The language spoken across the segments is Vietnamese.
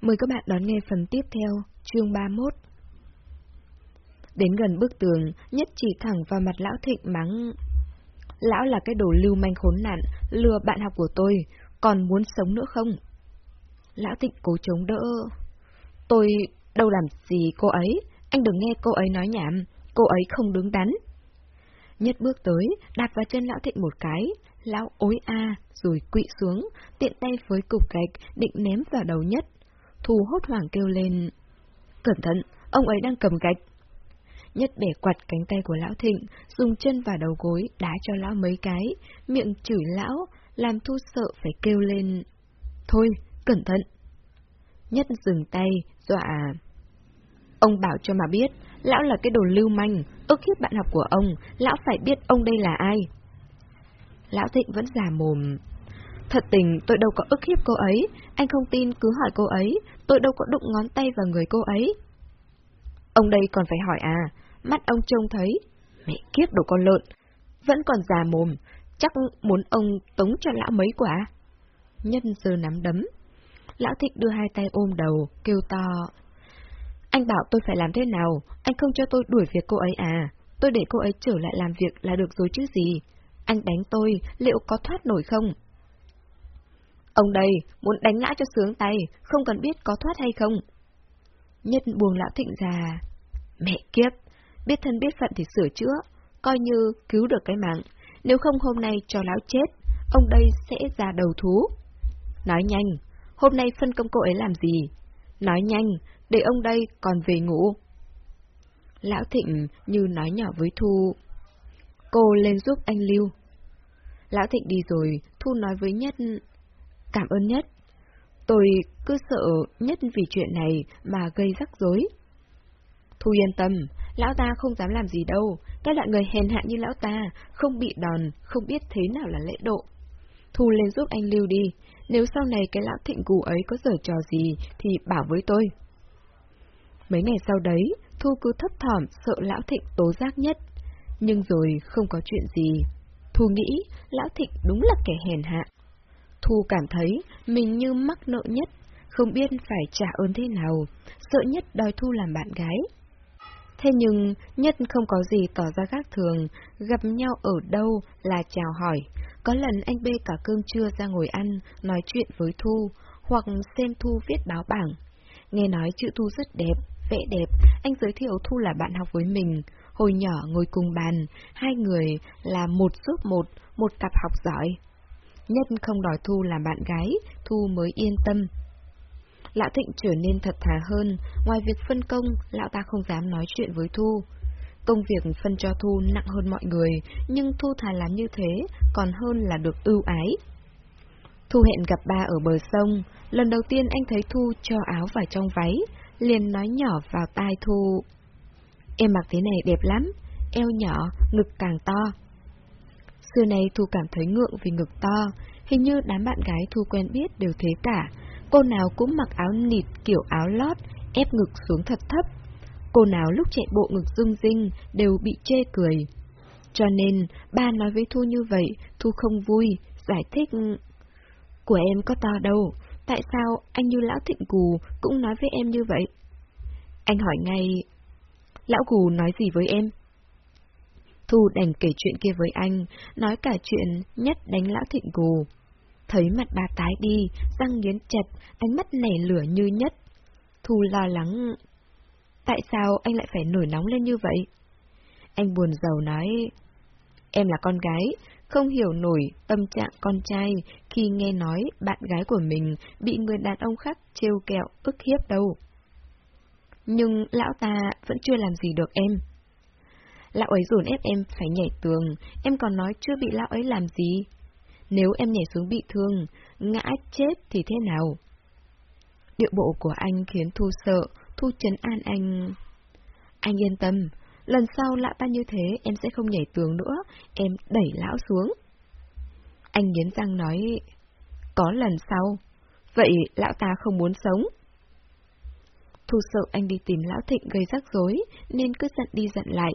Mời các bạn đón nghe phần tiếp theo, chương 31. Đến gần bức tường, nhất chỉ thẳng vào mặt lão thịnh mắng. Lão là cái đồ lưu manh khốn nạn, lừa bạn học của tôi, còn muốn sống nữa không? Lão thịnh cố chống đỡ. Tôi đâu làm gì cô ấy, anh đừng nghe cô ấy nói nhảm, cô ấy không đứng đắn. Nhất bước tới, đạp vào chân lão thịnh một cái, lão ối a, rồi quỵ xuống, tiện tay với cục gạch, định ném vào đầu nhất. Thu hốt hoảng kêu lên. Cẩn thận, ông ấy đang cầm gạch. Nhất bẻ quạt cánh tay của lão thịnh, dùng chân và đầu gối, đá cho lão mấy cái, miệng chửi lão, làm thu sợ phải kêu lên. Thôi, cẩn thận. Nhất dừng tay, dọa. Ông bảo cho mà biết, lão là cái đồ lưu manh, ức hiếp bạn học của ông, lão phải biết ông đây là ai. Lão Thịnh vẫn giả mồm. Thật tình tôi đâu có ức hiếp cô ấy, anh không tin cứ hỏi cô ấy, tôi đâu có đụng ngón tay vào người cô ấy. Ông đây còn phải hỏi à, mắt ông trông thấy, mẹ kiếp đồ con lợn, vẫn còn già mồm, chắc muốn ông tống cho lão mấy quả. Nhân giờ nắm đấm. Lão Thịnh đưa hai tay ôm đầu, kêu to. Anh bảo tôi phải làm thế nào, anh không cho tôi đuổi việc cô ấy à, tôi để cô ấy trở lại làm việc là được rồi chứ gì. Anh đánh tôi, liệu có thoát nổi không? Ông đây, muốn đánh ngã cho sướng tay, không cần biết có thoát hay không. Nhất buông lão thịnh già, Mẹ kiếp, biết thân biết phận thì sửa chữa, coi như cứu được cái mạng. Nếu không hôm nay cho lão chết, ông đây sẽ ra đầu thú. Nói nhanh, hôm nay phân công cô ấy làm gì? Nói nhanh, để ông đây còn về ngủ. Lão Thịnh như nói nhỏ với Thu. Cô lên giúp anh Lưu. Lão Thịnh đi rồi, Thu nói với Nhất. Cảm ơn Nhất. Tôi cứ sợ Nhất vì chuyện này mà gây rắc rối. Thu yên tâm, lão ta không dám làm gì đâu. Cái loại người hèn hạ như lão ta, không bị đòn, không biết thế nào là lễ độ. Thu lên giúp anh Lưu đi, nếu sau này cái lão thịnh cù ấy có giở trò gì thì bảo với tôi. Mấy ngày sau đấy, Thu cứ thấp thỏm sợ lão thịnh tố giác nhất. Nhưng rồi không có chuyện gì. Thu nghĩ lão thịnh đúng là kẻ hèn hạ. Thu cảm thấy mình như mắc nợ nhất, không biết phải trả ơn thế nào, sợ nhất đòi Thu làm bạn gái. Thế nhưng, Nhất không có gì tỏ ra khác thường, gặp nhau ở đâu là chào hỏi. Có lần anh bê cả cơm trưa ra ngồi ăn, nói chuyện với Thu, hoặc xem Thu viết báo bảng. Nghe nói chữ Thu rất đẹp, vẽ đẹp, anh giới thiệu Thu là bạn học với mình. Hồi nhỏ ngồi cùng bàn, hai người là một giúp một, một cặp học giỏi. Nhất không đòi Thu làm bạn gái, Thu mới yên tâm. Lão Thịnh trở nên thật thà hơn, ngoài việc phân công, lão ta không dám nói chuyện với Thu. Công việc phân cho Thu nặng hơn mọi người, nhưng Thu thà làm như thế, còn hơn là được ưu ái. Thu hẹn gặp ba ở bờ sông, lần đầu tiên anh thấy Thu cho áo vào trong váy, liền nói nhỏ vào tai Thu. Em mặc thế này đẹp lắm, eo nhỏ, ngực càng to. Xưa nay Thu cảm thấy ngượng vì ngực to, hình như đám bạn gái Thu quen biết đều thế cả, cô nào cũng mặc áo nịt kiểu áo lót, ép ngực xuống thật thấp. Cô nào lúc chạy bộ ngực rung rinh đều bị chê cười. Cho nên, ba nói với Thu như vậy, Thu không vui, giải thích. Của em có to đâu, tại sao anh như lão thịnh cù cũng nói với em như vậy? Anh hỏi ngay, lão cù nói gì với em? Thu đành kể chuyện kia với anh, nói cả chuyện nhất đánh lão thịnh gù. Thấy mặt bà tái đi, răng nghiến chặt, ánh mắt nảy lửa như nhất. Thu lo lắng. Tại sao anh lại phải nổi nóng lên như vậy? Anh buồn giàu nói. Em là con gái, không hiểu nổi tâm trạng con trai khi nghe nói bạn gái của mình bị người đàn ông khác trêu kẹo, ức hiếp đâu. Nhưng lão ta vẫn chưa làm gì được em. Lão ấy dồn ép em phải nhảy tường, em còn nói chưa bị lão ấy làm gì. Nếu em nhảy xuống bị thương, ngã chết thì thế nào? Điệu bộ của anh khiến Thu sợ, Thu chấn an anh. Anh yên tâm, lần sau lão ta như thế em sẽ không nhảy tường nữa, em đẩy lão xuống. Anh nghiến răng nói, có lần sau, vậy lão ta không muốn sống. Thu sợ anh đi tìm lão thịnh gây rắc rối, nên cứ giận đi giận lại.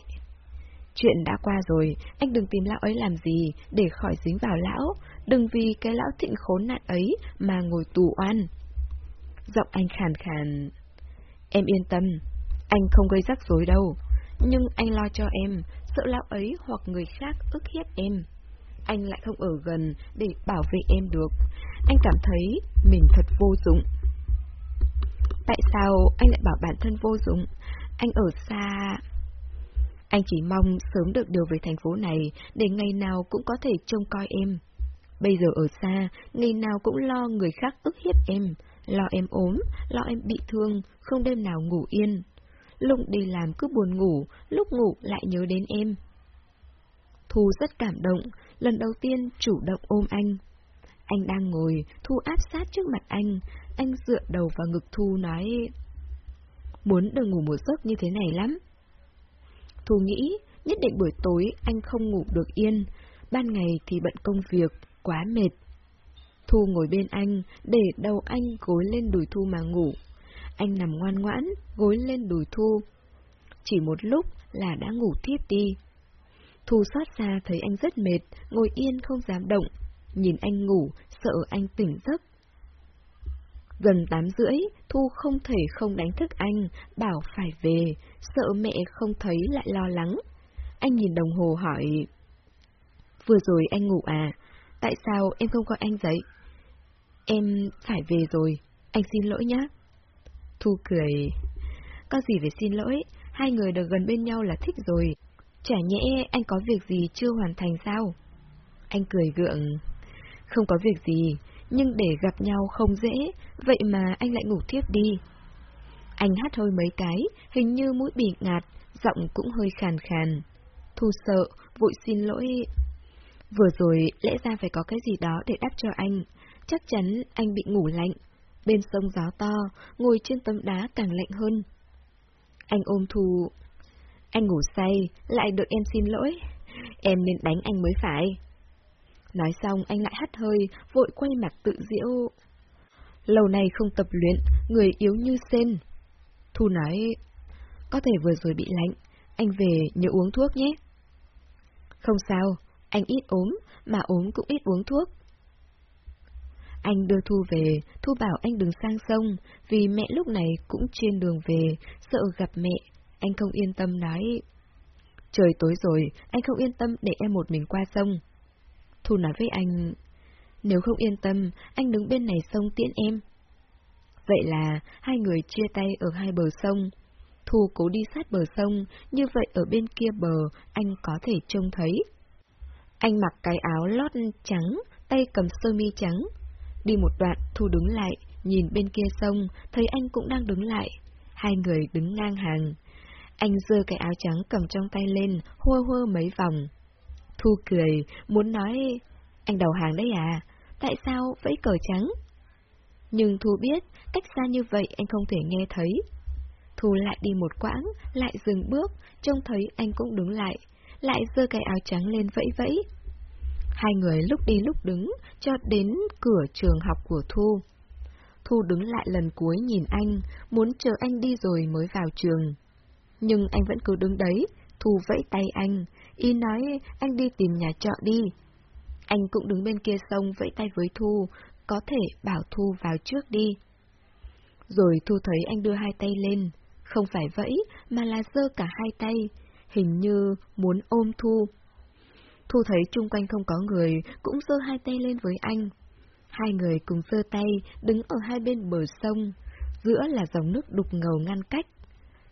Chuyện đã qua rồi, anh đừng tìm lão ấy làm gì, để khỏi dính vào lão, đừng vì cái lão thịnh khốn nạn ấy mà ngồi tù oan. giọng anh khàn khàn. Em yên tâm, anh không gây rắc rối đâu, nhưng anh lo cho em, sợ lão ấy hoặc người khác ức hiếp em. Anh lại không ở gần để bảo vệ em được. Anh cảm thấy mình thật vô dụng. Tại sao anh lại bảo bản thân vô dụng? Anh ở xa... Anh chỉ mong sớm được điều về thành phố này để ngày nào cũng có thể trông coi em. Bây giờ ở xa, ngày nào cũng lo người khác ức hiếp em, lo em ốm, lo em bị thương, không đêm nào ngủ yên. Lúc đi làm cứ buồn ngủ, lúc ngủ lại nhớ đến em. Thu rất cảm động, lần đầu tiên chủ động ôm anh. Anh đang ngồi, Thu áp sát trước mặt anh, anh dựa đầu vào ngực Thu nói... Muốn được ngủ một giấc như thế này lắm. Thu nghĩ, nhất định buổi tối anh không ngủ được yên, ban ngày thì bận công việc, quá mệt. Thu ngồi bên anh, để đầu anh gối lên đùi Thu mà ngủ. Anh nằm ngoan ngoãn, gối lên đùi Thu. Chỉ một lúc là đã ngủ thiếp đi. Thu xót xa thấy anh rất mệt, ngồi yên không dám động. Nhìn anh ngủ, sợ anh tỉnh giấc. Gần tám rưỡi, Thu không thể không đánh thức anh, bảo phải về, sợ mẹ không thấy lại lo lắng. Anh nhìn đồng hồ hỏi. Vừa rồi anh ngủ à? Tại sao em không gọi anh dậy? Em phải về rồi, anh xin lỗi nhé. Thu cười. Có gì phải xin lỗi, hai người được gần bên nhau là thích rồi. Chả nhẽ anh có việc gì chưa hoàn thành sao? Anh cười gượng. Không có việc gì, nhưng để gặp nhau không dễ, vậy mà anh lại ngủ thiếp đi. Anh hát hơi mấy cái, hình như mũi bị ngạt, giọng cũng hơi khàn khàn. Thu sợ, vội xin lỗi. Vừa rồi lẽ ra phải có cái gì đó để đáp cho anh, chắc chắn anh bị ngủ lạnh. Bên sông gió to, ngồi trên tấm đá càng lạnh hơn. Anh ôm Thu. Anh ngủ say, lại đợi em xin lỗi. Em nên đánh anh mới phải. Nói xong anh lại hắt hơi, vội quay mặt tự diễu. Lâu nay không tập luyện, người yếu như sen. Thu nói, có thể vừa rồi bị lạnh, anh về nhớ uống thuốc nhé. Không sao, anh ít ốm, mà ốm cũng ít uống thuốc. Anh đưa Thu về, Thu bảo anh đừng sang sông, vì mẹ lúc này cũng trên đường về, sợ gặp mẹ. Anh không yên tâm nói. Trời tối rồi, anh không yên tâm để em một mình qua sông. Thu nói với anh, nếu không yên tâm, anh đứng bên này sông tiễn em. Vậy là hai người chia tay ở hai bờ sông. Thu cố đi sát bờ sông, như vậy ở bên kia bờ anh có thể trông thấy. Anh mặc cái áo lót trắng, tay cầm sơ mi trắng. Đi một đoạn, Thu đứng lại, nhìn bên kia sông, thấy anh cũng đang đứng lại. Hai người đứng ngang hàng. Anh giơ cái áo trắng cầm trong tay lên, hua hua mấy vòng. Thu cười, muốn nói, anh đầu hàng đấy à, tại sao vẫy cờ trắng? Nhưng Thu biết, cách xa như vậy anh không thể nghe thấy. Thu lại đi một quãng, lại dừng bước, trông thấy anh cũng đứng lại, lại giơ cái áo trắng lên vẫy vẫy. Hai người lúc đi lúc đứng, cho đến cửa trường học của Thu. Thu đứng lại lần cuối nhìn anh, muốn chờ anh đi rồi mới vào trường. Nhưng anh vẫn cứ đứng đấy, Thu vẫy tay anh, y nói anh đi tìm nhà trọ đi. Anh cũng đứng bên kia sông vẫy tay với Thu, có thể bảo Thu vào trước đi. Rồi Thu thấy anh đưa hai tay lên, không phải vẫy mà là giơ cả hai tay, hình như muốn ôm Thu. Thu thấy chung quanh không có người, cũng giơ hai tay lên với anh. Hai người cùng giơ tay, đứng ở hai bên bờ sông, giữa là dòng nước đục ngầu ngăn cách.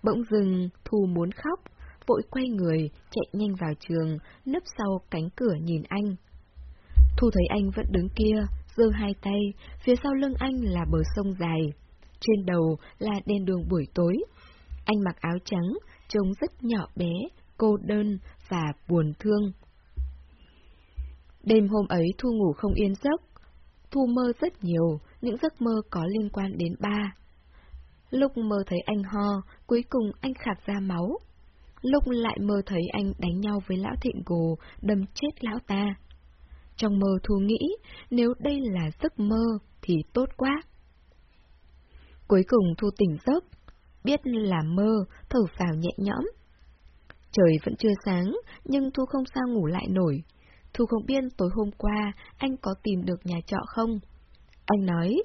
Bỗng dừng, Thu muốn khóc, vội quay người, chạy nhanh vào trường, nấp sau cánh cửa nhìn anh. Thu thấy anh vẫn đứng kia, giơ hai tay, phía sau lưng anh là bờ sông dài. Trên đầu là đèn đường buổi tối. Anh mặc áo trắng, trông rất nhỏ bé, cô đơn và buồn thương. Đêm hôm ấy Thu ngủ không yên giấc. Thu mơ rất nhiều, những giấc mơ có liên quan đến ba. Lúc mơ thấy anh ho, cuối cùng anh khạc ra máu. Lúc lại mơ thấy anh đánh nhau với lão thịnh gồ, đâm chết lão ta. Trong mơ Thu nghĩ, nếu đây là giấc mơ thì tốt quá. Cuối cùng Thu tỉnh giấc, biết là mơ, thở phào nhẹ nhõm. Trời vẫn chưa sáng, nhưng Thu không sao ngủ lại nổi. Thu không biết tối hôm qua anh có tìm được nhà trọ không? Anh nói,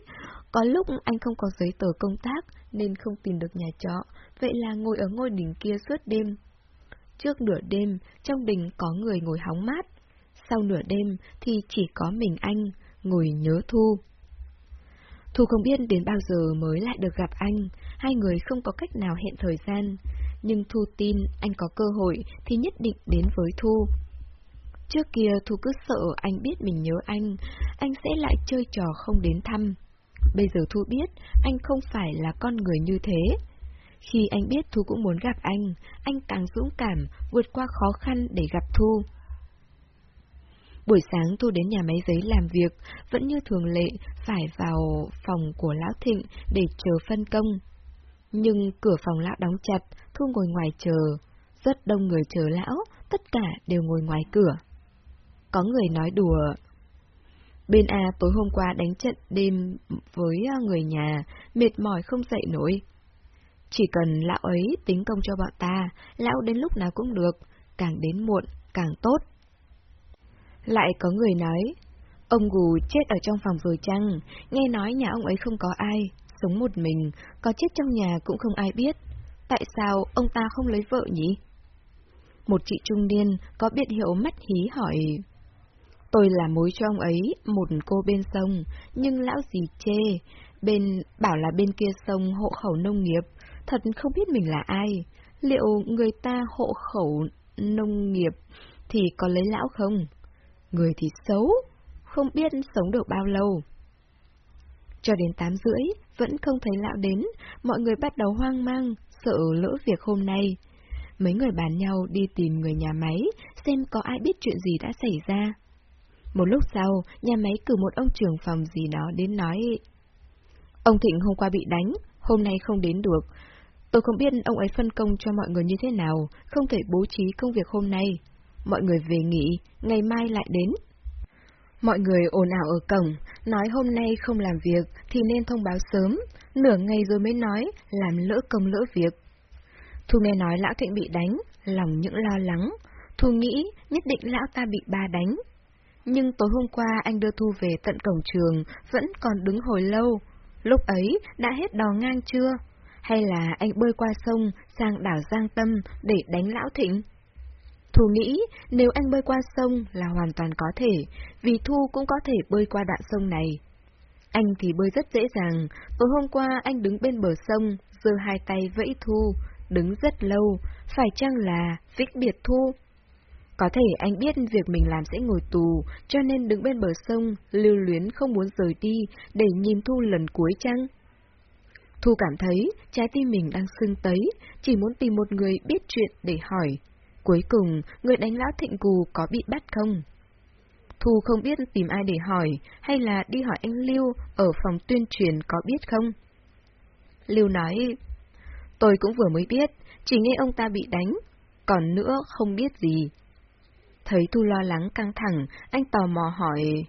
Có lúc anh không có giấy tờ công tác nên không tìm được nhà trọ, vậy là ngồi ở ngôi đỉnh kia suốt đêm. Trước nửa đêm, trong đình có người ngồi hóng mát. Sau nửa đêm thì chỉ có mình anh, ngồi nhớ Thu. Thu không biết đến bao giờ mới lại được gặp anh, hai người không có cách nào hẹn thời gian. Nhưng Thu tin anh có cơ hội thì nhất định đến với Thu. Trước kia Thu cứ sợ anh biết mình nhớ anh, anh sẽ lại chơi trò không đến thăm. Bây giờ Thu biết anh không phải là con người như thế. Khi anh biết Thu cũng muốn gặp anh, anh càng dũng cảm, vượt qua khó khăn để gặp Thu. Buổi sáng Thu đến nhà máy giấy làm việc, vẫn như thường lệ, phải vào phòng của Lão Thịnh để chờ phân công. Nhưng cửa phòng Lão đóng chặt, Thu ngồi ngoài chờ. Rất đông người chờ Lão, tất cả đều ngồi ngoài cửa. Có người nói đùa. Bên A tối hôm qua đánh trận đêm với à, người nhà, mệt mỏi không dậy nổi. Chỉ cần lão ấy tính công cho bọn ta, lão đến lúc nào cũng được, càng đến muộn, càng tốt. Lại có người nói, ông Gù chết ở trong phòng rồi chăng, nghe nói nhà ông ấy không có ai, sống một mình, có chết trong nhà cũng không ai biết. Tại sao ông ta không lấy vợ nhỉ? Một chị trung niên có biệt hiệu mắt hí hỏi, Tôi là mối cho ông ấy, một cô bên sông, nhưng lão gì chê, bên bảo là bên kia sông hộ khẩu nông nghiệp, thật không biết mình là ai. Liệu người ta hộ khẩu nông nghiệp thì có lấy lão không? Người thì xấu, không biết sống được bao lâu. Cho đến tám rưỡi, vẫn không thấy lão đến, mọi người bắt đầu hoang mang, sợ lỡ việc hôm nay. Mấy người bàn nhau đi tìm người nhà máy, xem có ai biết chuyện gì đã xảy ra. Một lúc sau, nhà máy cử một ông trưởng phòng gì đó đến nói. Ông Thịnh hôm qua bị đánh, hôm nay không đến được. Tôi không biết ông ấy phân công cho mọi người như thế nào, không thể bố trí công việc hôm nay. Mọi người về nghỉ, ngày mai lại đến. Mọi người ồn ào ở cổng, nói hôm nay không làm việc thì nên thông báo sớm, nửa ngày rồi mới nói, làm lỡ công lỡ việc. Thu nghe nói lão Thịnh bị đánh, lòng những lo lắng. Thu nghĩ nhất định lão ta bị ba đánh, nhưng tối hôm qua anh đưa Thu về tận cổng trường, vẫn còn đứng hồi lâu. Lúc ấy đã hết đò ngang chưa? Hay là anh bơi qua sông sang đảo Giang Tâm để đánh Lão Thịnh? Thu nghĩ nếu anh bơi qua sông là hoàn toàn có thể, vì Thu cũng có thể bơi qua đoạn sông này. Anh thì bơi rất dễ dàng, tối hôm qua anh đứng bên bờ sông, giơ hai tay vẫy Thu, đứng rất lâu, phải chăng là vĩnh biệt Thu? Có thể anh biết việc mình làm sẽ ngồi tù, cho nên đứng bên bờ sông, lưu luyến không muốn rời đi để nhìn Thu lần cuối chăng? Thu cảm thấy trái tim mình đang sưng tấy, chỉ muốn tìm một người biết chuyện để hỏi. Cuối cùng, người đánh lão thịnh cù có bị bắt không? Thu không biết tìm ai để hỏi, hay là đi hỏi anh Lưu ở phòng tuyên truyền có biết không? Lưu nói, tôi cũng vừa mới biết, chỉ nghe ông ta bị đánh, còn nữa không biết gì. Thấy Thu lo lắng căng thẳng, anh tò mò hỏi.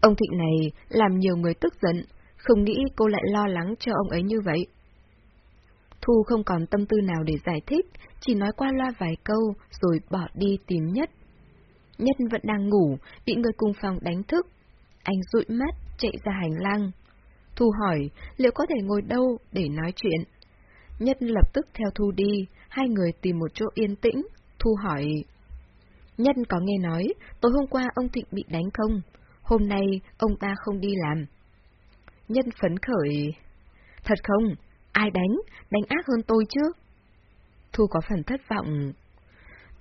Ông Thịnh này làm nhiều người tức giận, không nghĩ cô lại lo lắng cho ông ấy như vậy. Thu không còn tâm tư nào để giải thích, chỉ nói qua loa vài câu rồi bỏ đi tìm Nhất. Nhất vẫn đang ngủ, bị người cùng phòng đánh thức. Anh dụi mắt, chạy ra hành lang. Thu hỏi liệu có thể ngồi đâu để nói chuyện. Nhất lập tức theo Thu đi, hai người tìm một chỗ yên tĩnh. Thu hỏi Nhân có nghe nói, tối hôm qua ông Thịnh bị đánh không? Hôm nay ông ta không đi làm. Nhân phấn khởi. Thật không? Ai đánh? Đánh ác hơn tôi chứ? Thu có phần thất vọng.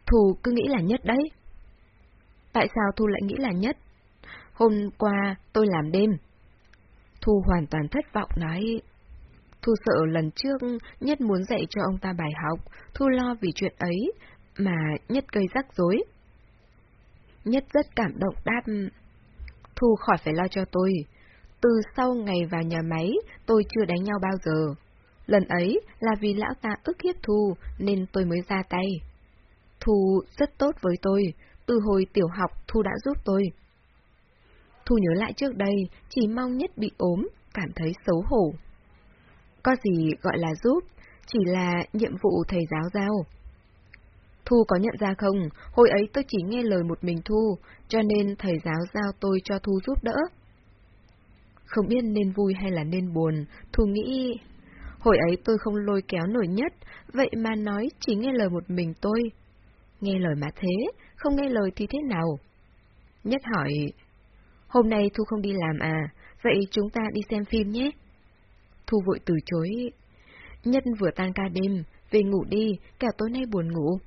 Thu cứ nghĩ là nhất đấy. Tại sao Thu lại nghĩ là nhất? Hôm qua tôi làm đêm. Thu hoàn toàn thất vọng nói. Thu sợ lần trước Nhất muốn dạy cho ông ta bài học, Thu lo vì chuyện ấy, mà Nhất gây rắc rối. Nhất rất cảm động đáp. Thu khỏi phải lo cho tôi. Từ sau ngày vào nhà máy, tôi chưa đánh nhau bao giờ. Lần ấy là vì lão ta ức hiếp Thu nên tôi mới ra tay. Thu rất tốt với tôi, từ hồi tiểu học Thu đã giúp tôi. Thu nhớ lại trước đây, chỉ mong nhất bị ốm, cảm thấy xấu hổ. Có gì gọi là giúp, chỉ là nhiệm vụ thầy giáo giao. Thu có nhận ra không, hồi ấy tôi chỉ nghe lời một mình Thu, cho nên thầy giáo giao tôi cho Thu giúp đỡ. Không biết nên vui hay là nên buồn, Thu nghĩ... Hồi ấy tôi không lôi kéo nổi nhất, vậy mà nói chỉ nghe lời một mình tôi. Nghe lời mà thế, không nghe lời thì thế nào? Nhất hỏi, hôm nay Thu không đi làm à, vậy chúng ta đi xem phim nhé. Thu vội từ chối. Nhất vừa tan ca đêm, về ngủ đi, cả tối nay buồn ngủ.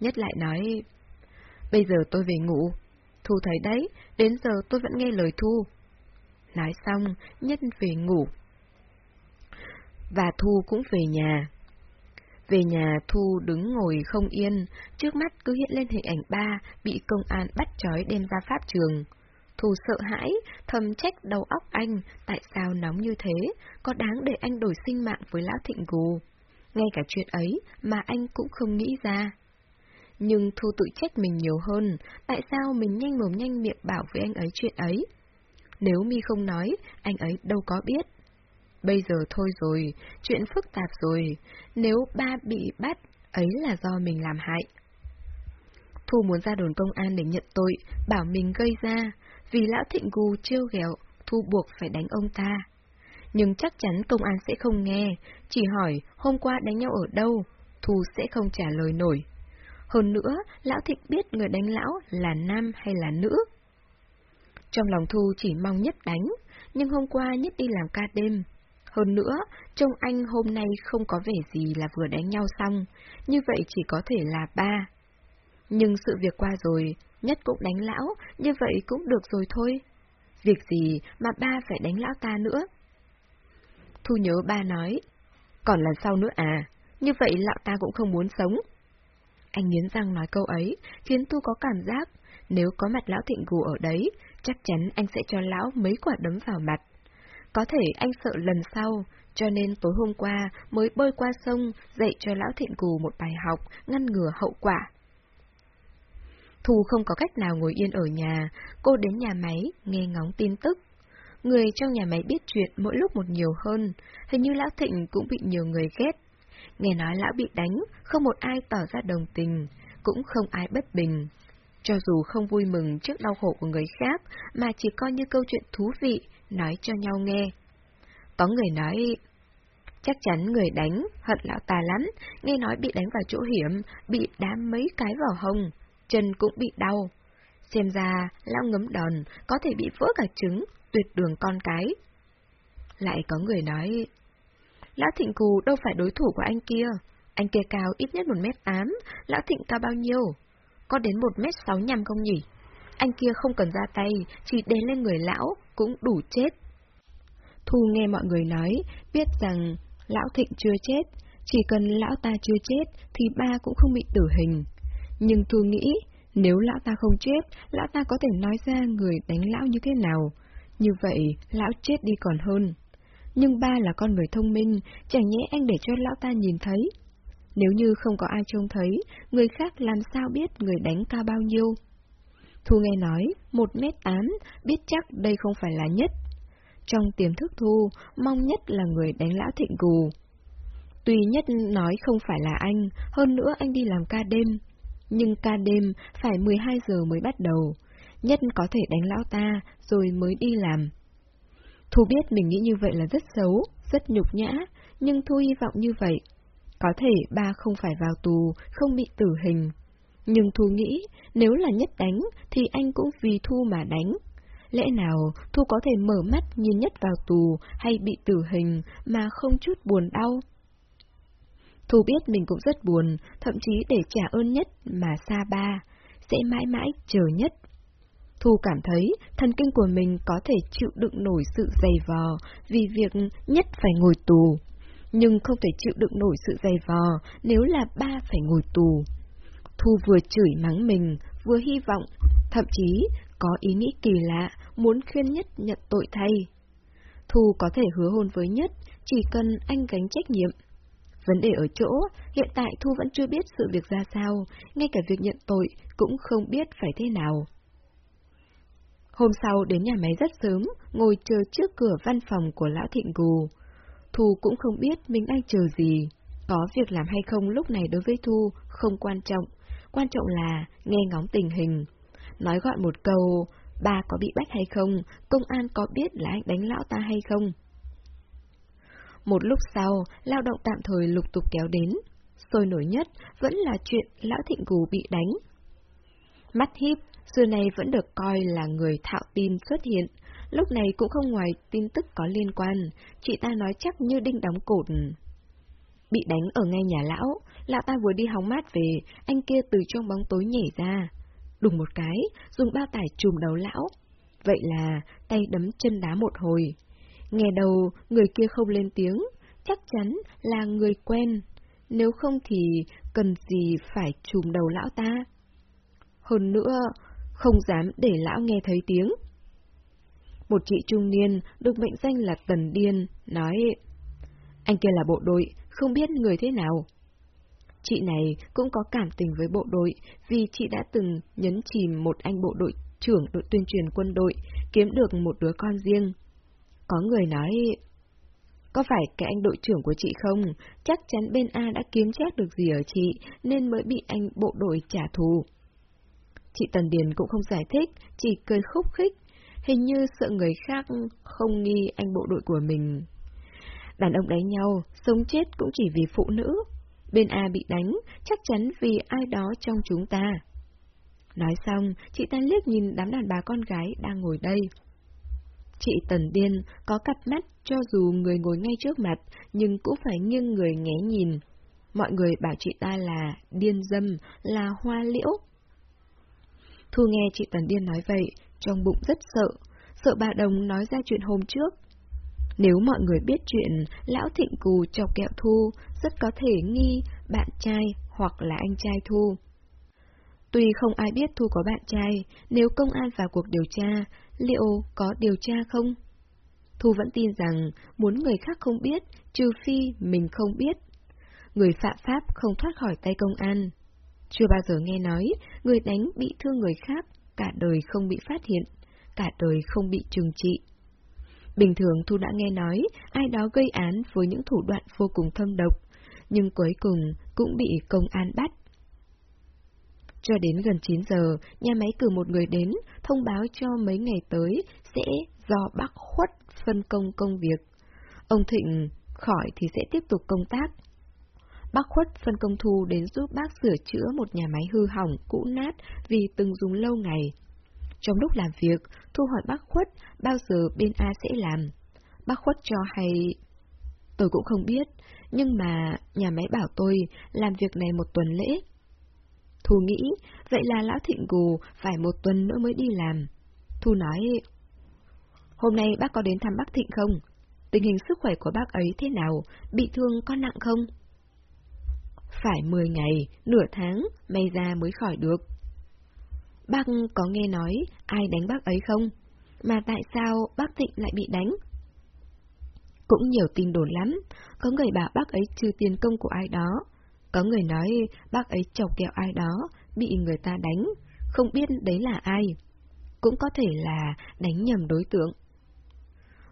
Nhất lại nói, bây giờ tôi về ngủ. Thu thấy đấy, đến giờ tôi vẫn nghe lời Thu. Nói xong, Nhất về ngủ. Và Thu cũng về nhà. Về nhà Thu đứng ngồi không yên, trước mắt cứ hiện lên hình ảnh ba bị công an bắt trói đem ra pháp trường. Thu sợ hãi, thầm trách đầu óc anh, tại sao nóng như thế, có đáng để anh đổi sinh mạng với lão thịnh gù. Ngay cả chuyện ấy mà anh cũng không nghĩ ra. Nhưng Thu tự trách mình nhiều hơn, tại sao mình nhanh mồm nhanh miệng bảo với anh ấy chuyện ấy. Nếu mi không nói, anh ấy đâu có biết. Bây giờ thôi rồi, chuyện phức tạp rồi, nếu ba bị bắt, ấy là do mình làm hại. Thu muốn ra đồn công an để nhận tội, bảo mình gây ra, vì lão thịnh gù trêu ghẹo, Thu buộc phải đánh ông ta. Nhưng chắc chắn công an sẽ không nghe, chỉ hỏi hôm qua đánh nhau ở đâu, Thu sẽ không trả lời nổi. Hơn nữa, lão thịnh biết người đánh lão là nam hay là nữ. Trong lòng Thu chỉ mong nhất đánh, nhưng hôm qua nhất đi làm ca đêm. Hơn nữa, trông anh hôm nay không có vẻ gì là vừa đánh nhau xong, như vậy chỉ có thể là ba. Nhưng sự việc qua rồi, nhất cũng đánh lão, như vậy cũng được rồi thôi. Việc gì mà ba phải đánh lão ta nữa? Thu nhớ ba nói, còn lần sau nữa à, như vậy lão ta cũng không muốn sống. Anh nghiến răng nói câu ấy, khiến Thu có cảm giác, nếu có mặt lão thịnh gù ở đấy, chắc chắn anh sẽ cho lão mấy quả đấm vào mặt. Có thể anh sợ lần sau, cho nên tối hôm qua mới bơi qua sông dạy cho lão thịnh cù một bài học ngăn ngừa hậu quả. Thu không có cách nào ngồi yên ở nhà, cô đến nhà máy, nghe ngóng tin tức. Người trong nhà máy biết chuyện mỗi lúc một nhiều hơn, hình như Lão Thịnh cũng bị nhiều người ghét. Nghe nói Lão bị đánh, không một ai tỏ ra đồng tình, cũng không ai bất bình. Cho dù không vui mừng trước đau khổ của người khác, mà chỉ coi như câu chuyện thú vị, nói cho nhau nghe. Có người nói, chắc chắn người đánh, hận lão ta lắm, nghe nói bị đánh vào chỗ hiểm, bị đá mấy cái vào hông chân cũng bị đau. Xem ra, lão ngấm đòn, có thể bị vỡ cả trứng, tuyệt đường con cái. Lại có người nói, Lão Thịnh Cù đâu phải đối thủ của anh kia, anh kia cao ít nhất 1m8, Lão Thịnh cao bao nhiêu? Có đến 1m65 không nhỉ? Anh kia không cần ra tay, chỉ đè lên người lão, cũng đủ chết. Thu nghe mọi người nói, biết rằng Lão Thịnh chưa chết, chỉ cần lão ta chưa chết thì ba cũng không bị tử hình. Nhưng Thu nghĩ, nếu lão ta không chết, lão ta có thể nói ra người đánh lão như thế nào. Như vậy, lão chết đi còn hơn. Nhưng ba là con người thông minh, chẳng nhẽ anh để cho lão ta nhìn thấy. Nếu như không có ai trông thấy, người khác làm sao biết người đánh cao bao nhiêu? Thu nghe nói, một mét tám, biết chắc đây không phải là nhất. Trong tiềm thức Thu, mong nhất là người đánh lão thịnh gù. Tuy nhất nói không phải là anh, hơn nữa anh đi làm ca đêm, nhưng ca đêm phải 12 giờ mới bắt đầu, nhất có thể đánh lão ta rồi mới đi làm. Thu biết mình nghĩ như vậy là rất xấu, rất nhục nhã, nhưng Thu hy vọng như vậy. Có thể ba không phải vào tù, không bị tử hình. Nhưng Thu nghĩ, nếu là nhất đánh, thì anh cũng vì Thu mà đánh. Lẽ nào Thu có thể mở mắt nhìn nhất vào tù hay bị tử hình mà không chút buồn đau? Thu biết mình cũng rất buồn, thậm chí để trả ơn nhất mà xa ba, sẽ mãi mãi chờ nhất. Thu cảm thấy thần kinh của mình có thể chịu đựng nổi sự dày vò vì việc nhất phải ngồi tù, nhưng không thể chịu đựng nổi sự dày vò nếu là ba phải ngồi tù. Thu vừa chửi mắng mình, vừa hy vọng, thậm chí có ý nghĩ kỳ lạ muốn khuyên nhất nhận tội thay. Thu có thể hứa hôn với nhất, chỉ cần anh gánh trách nhiệm. Vấn đề ở chỗ, hiện tại Thu vẫn chưa biết sự việc ra sao, ngay cả việc nhận tội cũng không biết phải thế nào. Hôm sau đến nhà máy rất sớm, ngồi chờ trước cửa văn phòng của Lão Thịnh Gù. Thu cũng không biết mình đang chờ gì. Có việc làm hay không lúc này đối với Thu không quan trọng, quan trọng là nghe ngóng tình hình. Nói gọn một câu, ba có bị bách hay không, công an có biết là anh đánh lão ta hay không. Một lúc sau, lao động tạm thời lục tục kéo đến. Sôi nổi nhất vẫn là chuyện lão thịnh cù bị đánh. Mắt híp, xưa nay vẫn được coi là người thạo tin xuất hiện. Lúc này cũng không ngoài tin tức có liên quan, chị ta nói chắc như đinh đóng cột. Bị đánh ở ngay nhà lão, lão ta vừa đi hóng mát về, anh kia từ trong bóng tối nhảy ra. Đùng một cái, dùng bao tải trùm đầu lão. Vậy là tay đấm chân đá một hồi. Nghe đầu, người kia không lên tiếng, chắc chắn là người quen. Nếu không thì cần gì phải trùm đầu lão ta. Hơn nữa, không dám để lão nghe thấy tiếng. Một chị trung niên được mệnh danh là Tần Điên, nói Anh kia là bộ đội, không biết người thế nào. Chị này cũng có cảm tình với bộ đội vì chị đã từng nhấn chìm một anh bộ đội trưởng đội tuyên truyền quân đội, kiếm được một đứa con riêng. Có người nói, có phải cái anh đội trưởng của chị không? Chắc chắn bên A đã kiếm chắc được gì ở chị, nên mới bị anh bộ đội trả thù. Chị Tần Điền cũng không giải thích, chỉ cười khúc khích, hình như sợ người khác không nghi anh bộ đội của mình. Đàn ông đánh nhau, sống chết cũng chỉ vì phụ nữ. Bên A bị đánh, chắc chắn vì ai đó trong chúng ta. Nói xong, chị ta liếc nhìn đám đàn bà con gái đang ngồi đây. Chị Tần Điên có cặp mắt cho dù người ngồi ngay trước mặt, nhưng cũng phải nghiêng người nghé nhìn. Mọi người bảo chị ta là điên dâm, là hoa liễu. Thu nghe chị Tần Điên nói vậy, trong bụng rất sợ, sợ bà Đồng nói ra chuyện hôm trước. Nếu mọi người biết chuyện Lão Thịnh Cù chọc kẹo Thu, rất có thể nghi bạn trai hoặc là anh trai Thu. Tuy không ai biết Thu có bạn trai, nếu công an vào cuộc điều tra, liệu có điều tra không? Thu vẫn tin rằng muốn người khác không biết, trừ phi mình không biết. Người phạm pháp không thoát khỏi tay công an. Chưa bao giờ nghe nói, người đánh bị thương người khác, cả đời không bị phát hiện, cả đời không bị trừng trị. Bình thường Thu đã nghe nói ai đó gây án với những thủ đoạn vô cùng thâm độc, nhưng cuối cùng cũng bị công an bắt. Cho đến gần 9 giờ, nhà máy cử một người đến, thông báo cho mấy ngày tới sẽ do bác khuất phân công công việc. Ông Thịnh khỏi thì sẽ tiếp tục công tác. Bác khuất phân công Thu đến giúp bác sửa chữa một nhà máy hư hỏng, cũ nát vì từng dùng lâu ngày. Trong lúc làm việc, Thu hỏi bác khuất bao giờ bên A sẽ làm. Bác khuất cho hay... Tôi cũng không biết, nhưng mà nhà máy bảo tôi làm việc này một tuần lễ. Thu nghĩ, vậy là lão thịnh gù phải một tuần nữa mới đi làm. Thu nói, hôm nay bác có đến thăm bác Thịnh không? Tình hình sức khỏe của bác ấy thế nào? Bị thương có nặng không? Phải 10 ngày, nửa tháng, may ra mới khỏi được. Bác có nghe nói ai đánh bác ấy không? Mà tại sao bác Thịnh lại bị đánh? Cũng nhiều tin đồn lắm, có người bảo bác ấy trừ tiền công của ai đó, có người nói bác ấy chọc kẹo ai đó, bị người ta đánh, không biết đấy là ai. Cũng có thể là đánh nhầm đối tượng.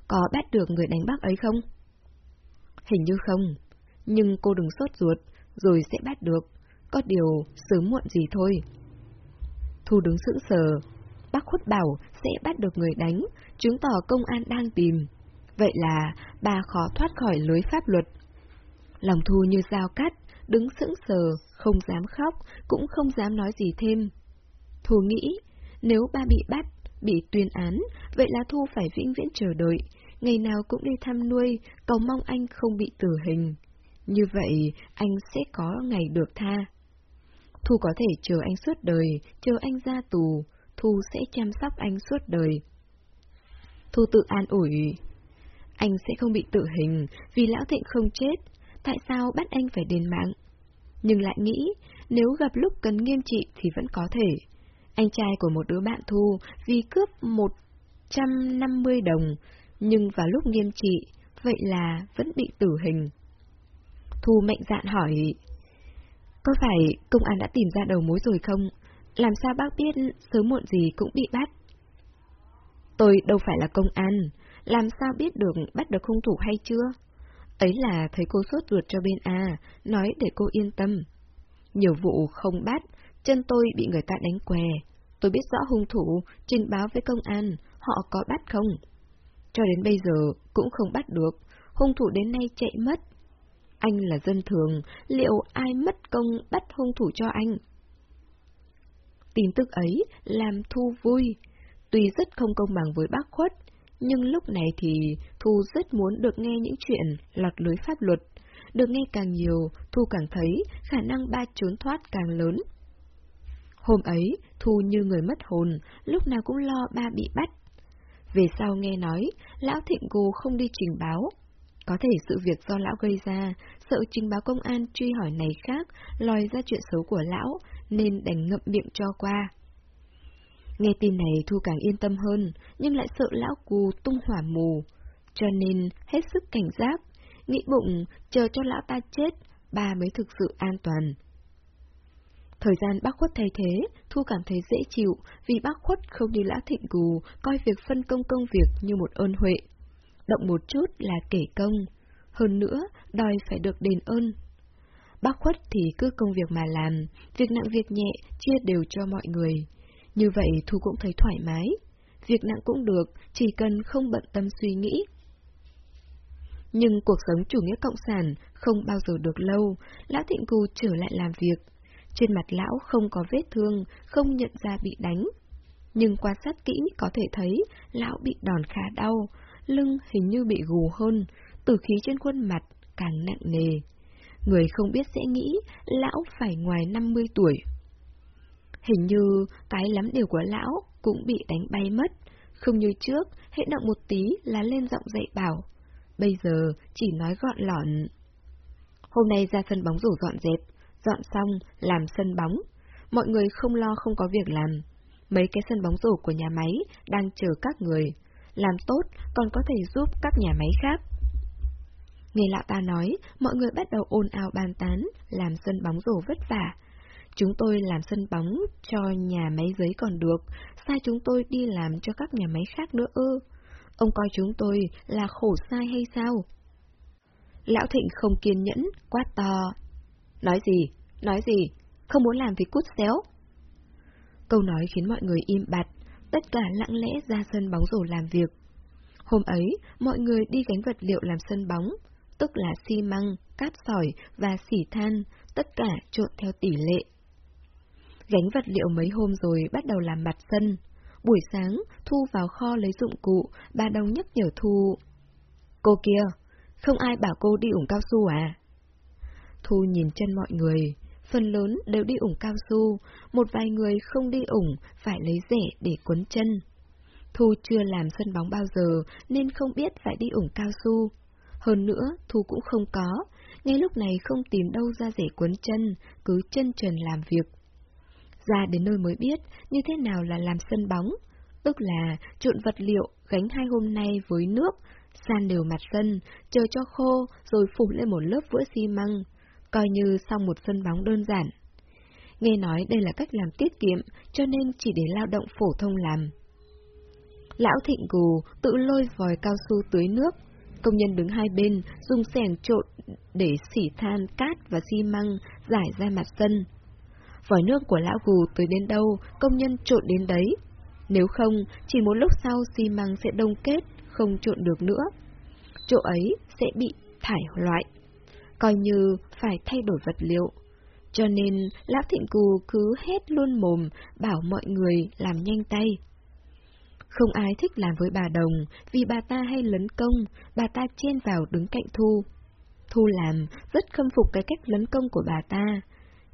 Có bắt được người đánh bác ấy không? Hình như không, nhưng cô đừng sốt ruột, rồi sẽ bắt được. Có điều sớm muộn gì thôi. Thu đứng sững sờ. Bác khuất bảo sẽ bắt được người đánh, chứng tỏ công an đang tìm. Vậy là bà khó thoát khỏi lưới pháp luật. Lòng Thu như dao cắt, đứng sững sờ, không dám khóc, cũng không dám nói gì thêm. Thu nghĩ, nếu ba bị bắt, bị tuyên án, vậy là Thu phải vĩnh viễn chờ đợi, ngày nào cũng đi thăm nuôi, cầu mong anh không bị tử hình. Như vậy, anh sẽ có ngày được tha. Thu có thể chờ anh suốt đời, chờ anh ra tù, Thu sẽ chăm sóc anh suốt đời. Thu tự an ủi, anh sẽ không bị tử hình vì lão thịnh không chết, tại sao bắt anh phải đền mạng? Nhưng lại nghĩ, nếu gặp lúc cần nghiêm trị thì vẫn có thể. Anh trai của một đứa bạn Thu vì cướp 150 đồng, nhưng vào lúc nghiêm trị, vậy là vẫn bị tử hình. Thu mạnh dạn hỏi, có phải công an đã tìm ra đầu mối rồi không? Làm sao bác biết sớm muộn gì cũng bị bắt? Tôi đâu phải là công an, làm sao biết được bắt được hung thủ hay chưa? Ấy là thấy cô sốt ruột cho bên A, nói để cô yên tâm. Nhiều vụ không bắt, chân tôi bị người ta đánh què. tôi biết rõ hung thủ, trình báo với công an, họ có bắt không? Cho đến bây giờ cũng không bắt được, hung thủ đến nay chạy mất. Anh là dân thường, liệu ai mất công bắt hung thủ cho anh? Tin tức ấy làm Thu vui, tuy rất không công bằng với bác khuất, nhưng lúc này thì Thu rất muốn được nghe những chuyện lọt lưới pháp luật. Được nghe càng nhiều, Thu càng thấy khả năng ba trốn thoát càng lớn. Hôm ấy, Thu như người mất hồn, lúc nào cũng lo ba bị bắt. Về sau nghe nói, lão thịnh gù không đi trình báo. Có thể sự việc do lão gây ra, sợ trình báo công an truy hỏi này khác, lòi ra chuyện xấu của lão, nên đành ngậm miệng cho qua. Nghe tin này Thu càng yên tâm hơn, nhưng lại sợ lão cù tung hỏa mù, cho nên hết sức cảnh giác, nghĩ bụng chờ cho lão ta chết, ba mới thực sự an toàn. Thời gian bác khuất thay thế, Thu cảm thấy dễ chịu vì bác khuất không như lã thịnh cù, coi việc phân công công việc như một ơn huệ. Động một chút là kể công, hơn nữa đòi phải được đền ơn. Bác khuất thì cứ công việc mà làm, việc nặng việc nhẹ chia đều cho mọi người. Như vậy Thu cũng thấy thoải mái. Việc nặng cũng được, chỉ cần không bận tâm suy nghĩ. Nhưng cuộc sống chủ nghĩa cộng sản không bao giờ được lâu, Lão Thịnh Cù trở lại làm việc. Trên mặt lão không có vết thương, không nhận ra bị đánh. Nhưng quan sát kỹ có thể thấy lão bị đòn khá đau, lưng hình như bị gù hơn, tử khí trên khuôn mặt càng nặng nề. Người không biết sẽ nghĩ lão phải ngoài 50 tuổi. Hình như cái lắm điều của lão cũng bị đánh bay mất, không như trước, hệ động một tí là lên giọng dạy bảo. Bây giờ chỉ nói gọn lọn. Hôm nay ra sân bóng rổ dọn dẹp, dọn xong làm sân bóng. Mọi người không lo không có việc làm. Mấy cái sân bóng rổ của nhà máy đang chờ các người. Làm tốt còn có thể giúp các nhà máy khác. Nghe lão ta nói, mọi người bắt đầu ồn ào bàn tán, làm sân bóng rổ vất vả. Chúng tôi làm sân bóng cho nhà máy giấy còn được, sai chúng tôi đi làm cho các nhà máy khác nữa ư? Ông coi chúng tôi là khổ sai hay sao? Lão Thịnh không kiên nhẫn, quát to. Nói gì? Nói gì? Không muốn làm thì cút xéo. Câu nói khiến mọi người im bặt, tất cả lặng lẽ ra sân bóng rổ làm việc. Hôm ấy, mọi người đi gánh vật liệu làm sân bóng, tức là xi măng, cát sỏi và xỉ than, tất cả trộn theo tỷ lệ. Gánh vật liệu mấy hôm rồi bắt đầu làm mặt sân. Buổi sáng, Thu vào kho lấy dụng cụ, bà Đồng nhắc nhở Thu. Cô kia, không ai bảo cô đi ủng cao su à? Thu nhìn chân mọi người, phần lớn đều đi ủng cao su, một vài người không đi ủng phải lấy rẻ để quấn chân. Thu chưa làm sân bóng bao giờ nên không biết phải đi ủng cao su. Hơn nữa, Thu cũng không có, ngay lúc này không tìm đâu ra rẻ quấn chân, cứ chân trần làm việc. Ra đến nơi mới biết như thế nào là làm sân bóng, tức là trộn vật liệu gánh hai hôm nay với nước, san đều mặt sân, chờ cho khô rồi phủ lên một lớp vữa xi măng, coi như xong một sân bóng đơn giản. Nghe nói đây là cách làm tiết kiệm, cho nên chỉ để lao động phổ thông làm. Lão thịnh gù tự lôi vòi cao su tưới nước, công nhân đứng hai bên dùng sẻng trộn để xỉ than, cát và xi măng giải ra mặt sân. Vòi nước của lão gù tới đến đâu, công nhân trộn đến đấy. Nếu không, chỉ một lúc sau xi măng sẽ đông kết, không trộn được nữa. Chỗ ấy sẽ bị thải loại, coi như phải thay đổi vật liệu. Cho nên, Lão Thịnh Cù cứ hết luôn mồm, bảo mọi người làm nhanh tay. Không ai thích làm với bà Đồng, vì bà ta hay lấn công, bà ta chen vào đứng cạnh Thu. Thu làm, rất khâm phục cái cách lấn công của bà ta.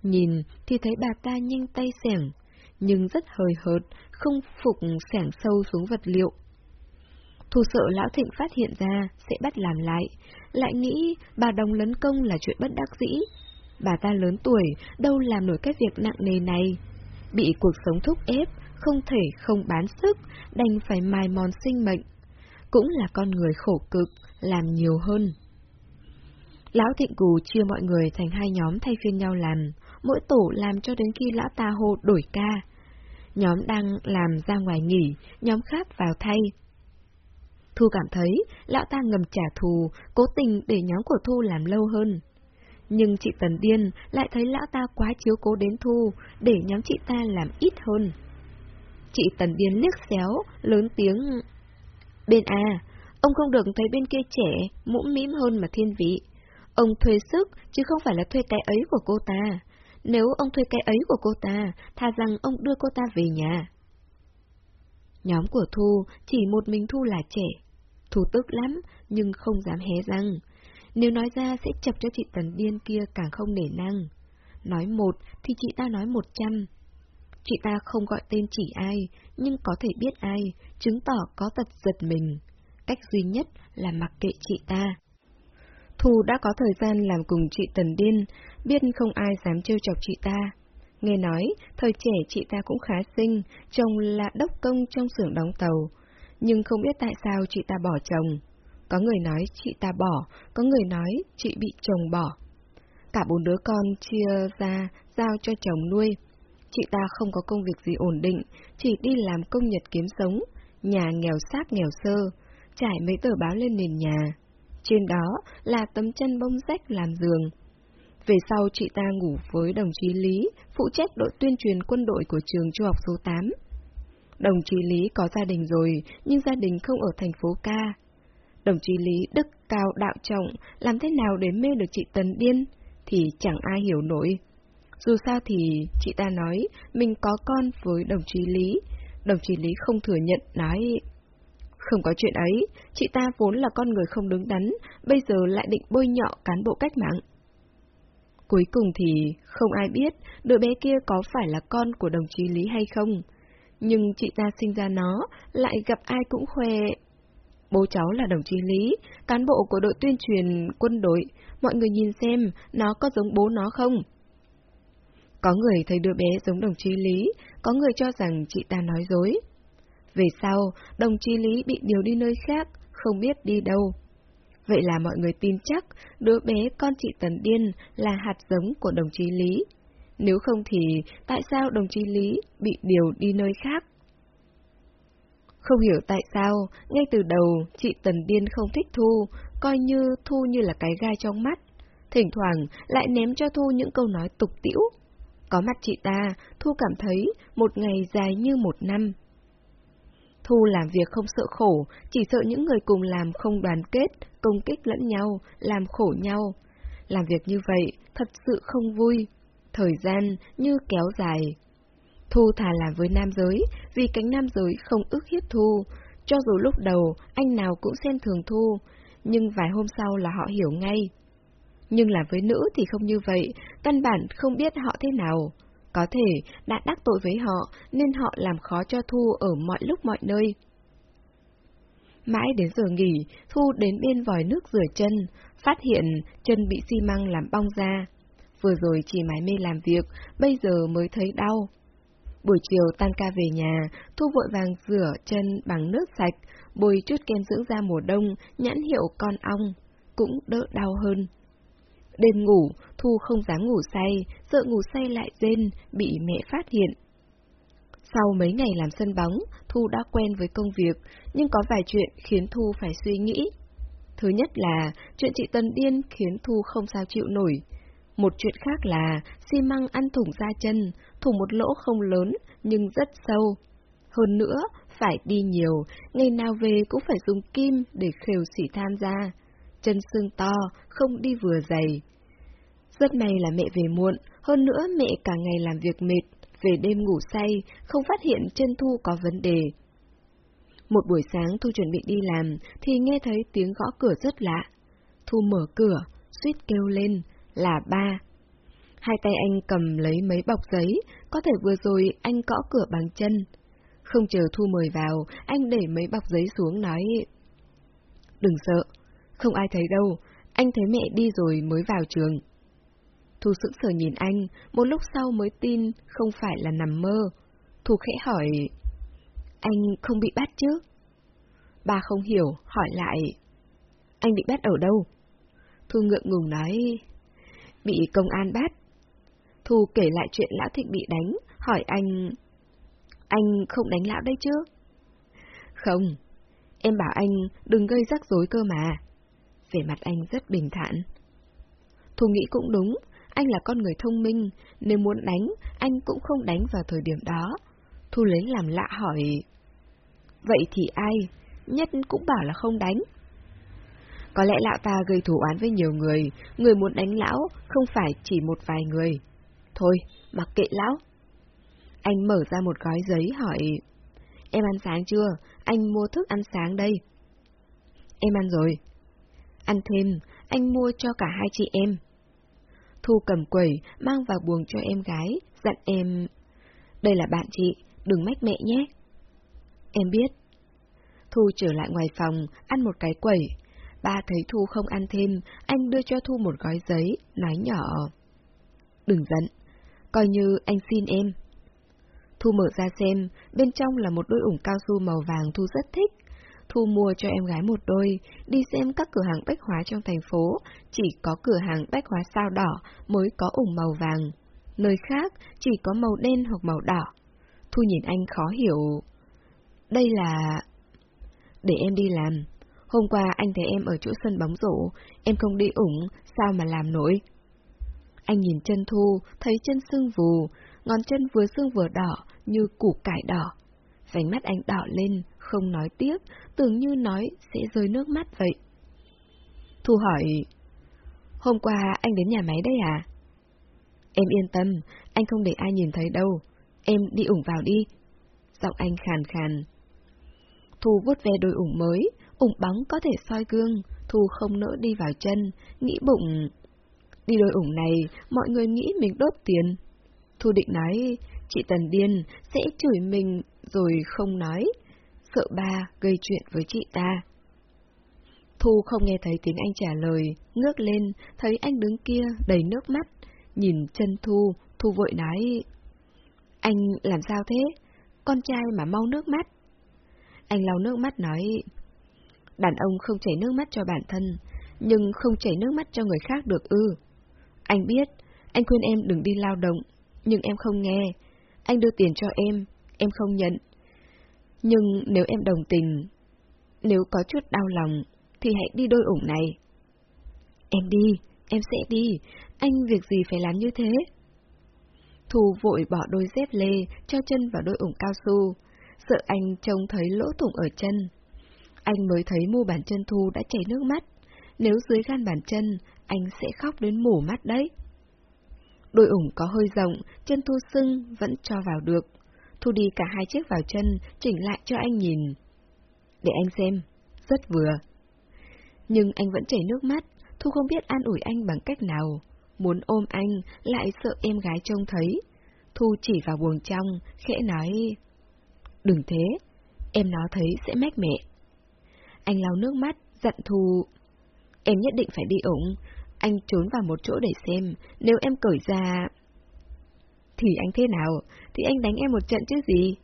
Nhìn thì thấy bà ta nhanh tay sẻng, nhưng rất hời hợt, không phục sẻng sâu xuống vật liệu. Thu sợ Lão Thịnh phát hiện ra, sẽ bắt làm lại, lại nghĩ bà Đồng lấn công là chuyện bất đắc dĩ. Bà ta lớn tuổi, đâu làm nổi cái việc nặng nề này. Bị cuộc sống thúc ép, không thể không bán sức, đành phải mài mòn sinh mệnh. Cũng là con người khổ cực, làm nhiều hơn. Lão Thịnh Cù chia mọi người thành hai nhóm thay phiên nhau làm, mỗi tổ làm cho đến khi lão ta hô đổi ca. Nhóm đang làm ra ngoài nghỉ, nhóm khác vào thay. Thu cảm thấy lão ta ngầm trả thù, cố tình để nhóm của Thu làm lâu hơn. Nhưng chị Tần Điên lại thấy lão ta quá chiếu cố đến Thu, để nhóm chị ta làm ít hơn. Chị Tần Điên liếc xéo, lớn tiếng. Bên A, ông không được thấy bên kia trẻ, mũm mĩm hơn mà thiên vị. Ông thuê sức, chứ không phải là thuê cái ấy của cô ta. Nếu ông thuê cái ấy của cô ta, thà rằng ông đưa cô ta về nhà. Nhóm của Thu, chỉ một mình Thu là trẻ thù tức lắm, nhưng không dám hé răng. Nếu nói ra sẽ chập cho chị Tần Điên kia càng không nể năng. Nói một thì chị ta nói một trăm. Chị ta không gọi tên chỉ ai, nhưng có thể biết ai, chứng tỏ có tật giật mình. Cách duy nhất là mặc kệ chị ta. Thu đã có thời gian làm cùng chị Tần Điên, biết không ai dám trêu chọc chị ta. Nghe nói, thời trẻ chị ta cũng khá xinh, chồng là đốc công trong xưởng đóng tàu. Nhưng không biết tại sao chị ta bỏ chồng. Có người nói chị ta bỏ, có người nói chị bị chồng bỏ. Cả bốn đứa con chia ra, giao cho chồng nuôi. Chị ta không có công việc gì ổn định, chỉ đi làm công nhật kiếm sống, nhà nghèo sát nghèo sơ, trải mấy tờ báo lên nền nhà. Trên đó là tấm chân bông rách làm giường. Về sau chị ta ngủ với đồng chí Lý, phụ trách đội tuyên truyền quân đội của trường trung học số 8. Đồng chí Lý có gia đình rồi, nhưng gia đình không ở thành phố ca. Đồng chí Lý đức cao đạo trọng, làm thế nào để mê được chị Tần Điên, thì chẳng ai hiểu nổi. Dù sao thì chị ta nói mình có con với đồng chí Lý. Đồng chí Lý không thừa nhận, nói không có chuyện ấy, chị ta vốn là con người không đứng đắn, bây giờ lại định bôi nhọ cán bộ cách mạng. Cuối cùng thì không ai biết đứa bé kia có phải là con của đồng chí Lý hay không. Nhưng chị ta sinh ra nó, lại gặp ai cũng khoe. Bố cháu là đồng chí Lý, cán bộ của đội tuyên truyền quân đội, mọi người nhìn xem nó có giống bố nó không? Có người thấy đứa bé giống đồng chí Lý, có người cho rằng chị ta nói dối. Về sau, đồng chí Lý bị điều đi nơi khác, không biết đi đâu. Vậy là mọi người tin chắc đứa bé con chị Tần Điên là hạt giống của đồng chí Lý. Nếu không thì tại sao đồng chí Lý bị điều đi nơi khác? Không hiểu tại sao, ngay từ đầu chị Tần Điên không thích Thu, coi như Thu như là cái gai trong mắt. Thỉnh thoảng lại ném cho Thu những câu nói tục tĩu. Có mặt chị ta, Thu cảm thấy một ngày dài như một năm. Thu làm việc không sợ khổ, chỉ sợ những người cùng làm không đoàn kết, công kích lẫn nhau, làm khổ nhau. Làm việc như vậy thật sự không vui, thời gian như kéo dài. Thu thà làm với nam giới, vì cánh nam giới không ức hiếp Thu. Cho dù lúc đầu anh nào cũng xem thường Thu, nhưng vài hôm sau là họ hiểu ngay. Nhưng làm với nữ thì không như vậy, căn bản không biết họ thế nào. Có thể đã đắc tội với họ nên họ làm khó cho Thu ở mọi lúc mọi nơi. Mãi đến giờ nghỉ, Thu đến bên vòi nước rửa chân, phát hiện chân bị xi măng làm bong ra. Vừa rồi chỉ mái mê làm việc, bây giờ mới thấy đau. Buổi chiều tan ca về nhà, Thu vội vàng rửa chân bằng nước sạch, bôi chút kem dưỡng da mùa đông, nhãn hiệu con ong, cũng đỡ đau hơn. Đêm ngủ, Thu không dám ngủ say, sợ ngủ say lại rên, bị mẹ phát hiện. Sau mấy ngày làm sân bóng, Thu đã quen với công việc, nhưng có vài chuyện khiến Thu phải suy nghĩ. Thứ nhất là, chuyện chị tân Điên khiến Thu không sao chịu nổi. Một chuyện khác là, xi măng ăn thủng da chân, thủng một lỗ không lớn, nhưng rất sâu. Hơn nữa, phải đi nhiều, ngày nào về cũng phải dùng kim để khều xỉ than ra. chân xương to, không đi vừa dày. Rất may là mẹ về muộn, hơn nữa mẹ cả ngày làm việc mệt, về đêm ngủ say, không phát hiện chân Thu có vấn đề. Một buổi sáng Thu chuẩn bị đi làm, thì nghe thấy tiếng gõ cửa rất lạ. Thu mở cửa, suýt kêu lên, là ba. Hai tay anh cầm lấy mấy bọc giấy, có thể vừa rồi anh cõ cửa bằng chân. Không chờ Thu mời vào, anh để mấy bọc giấy xuống nói... Đừng sợ, không ai thấy đâu, anh thấy mẹ đi rồi mới vào trường. Thu sững sờ nhìn anh, một lúc sau mới tin không phải là nằm mơ. Thu khẽ hỏi, anh không bị bắt chứ? Bà không hiểu, hỏi lại, anh bị bắt ở đâu? Thu ngượng ngùng nói, bị công an bắt. Thu kể lại chuyện lão thịnh bị đánh, hỏi anh, anh không đánh lão đây chứ? Không, em bảo anh đừng gây rắc rối cơ mà Về mặt anh rất bình thản. Thu nghĩ cũng đúng, anh là con người thông minh, nếu muốn đánh, anh cũng không đánh vào thời điểm đó. Thu lấy làm lạ hỏi. Vậy thì ai? Nhất cũng bảo là không đánh. Có lẽ lão ta gây thủ án với nhiều người, người muốn đánh lão không phải chỉ một vài người. Thôi, mặc kệ lão. Anh mở ra một gói giấy hỏi, em ăn sáng chưa? Anh mua thức ăn sáng đây. Em ăn rồi. Ăn thêm, anh mua cho cả hai chị em. Thu cầm quẩy, mang vào buồng cho em gái, dặn em... Đây là bạn chị, đừng mách mẹ nhé. Em biết. Thu trở lại ngoài phòng, ăn một cái quẩy. Ba thấy Thu không ăn thêm, anh đưa cho Thu một gói giấy, nói nhỏ. Đừng giận, coi như anh xin em. Thu mở ra xem, bên trong là một đôi ủng cao su màu vàng Thu rất thích. Thu mua cho em gái một đôi, đi xem các cửa hàng bách hóa trong thành phố, chỉ có cửa hàng bách hóa sao đỏ mới có ủng màu vàng. Nơi khác chỉ có màu đen hoặc màu đỏ. Thu nhìn anh khó hiểu. Đây là... Để em đi làm. Hôm qua anh thấy em ở chỗ sân bóng rổ, em không đi ủng, sao mà làm nổi? Anh nhìn chân Thu, thấy chân sưng vù, ngón chân vừa sưng vừa đỏ, như củ cải đỏ. Vành mắt anh đỏ lên, không nói tiếp, tưởng như nói sẽ rơi nước mắt vậy. Thu hỏi, hôm qua anh đến nhà máy đấy à? Em yên tâm, anh không để ai nhìn thấy đâu, em đi ủng vào đi. Giọng anh khàn khàn. Thu vuốt ve đôi ủng mới, ủng bóng có thể soi gương, Thu không nỡ đi vào chân, nghĩ bụng. Đi đôi ủng này, mọi người nghĩ mình đốt tiền. Thu định nói, chị Tần Điên sẽ chửi mình rồi không nói, sợ ba gây chuyện với chị ta. Thu không nghe thấy tiếng anh trả lời, ngước lên, thấy anh đứng kia đầy nước mắt, nhìn chân Thu, Thu vội nói, anh làm sao thế? Con trai mà mau nước mắt. Anh lau nước mắt nói, đàn ông không chảy nước mắt cho bản thân, nhưng không chảy nước mắt cho người khác được ư. Anh biết, anh khuyên em đừng đi lao động, nhưng em không nghe. Anh đưa tiền cho em, em không nhận. Nhưng nếu em đồng tình, nếu có chút đau lòng, thì hãy đi đôi ủng này. Em đi, em sẽ đi, anh việc gì phải làm như thế? Thu vội bỏ đôi dép lê, cho chân vào đôi ủng cao su, sợ anh trông thấy lỗ thủng ở chân. Anh mới thấy mu bàn chân Thu đã chảy nước mắt, nếu dưới gan bàn chân, anh sẽ khóc đến mổ mắt đấy. Đôi ủng có hơi rộng, chân Thu sưng vẫn cho vào được. Thu đi cả hai chiếc vào chân, chỉnh lại cho anh nhìn. Để anh xem, rất vừa. Nhưng anh vẫn chảy nước mắt, Thu không biết an ủi anh bằng cách nào. Muốn ôm anh, lại sợ em gái trông thấy. Thu chỉ vào buồng trong, khẽ nói... Đừng thế, em nó thấy sẽ mách mẹ. Anh lau nước mắt, giận thù, Em nhất định phải đi ủng, anh trốn vào một chỗ để xem, nếu em cởi ra... Thì anh thế nào? Thì anh đánh em một trận chứ gì?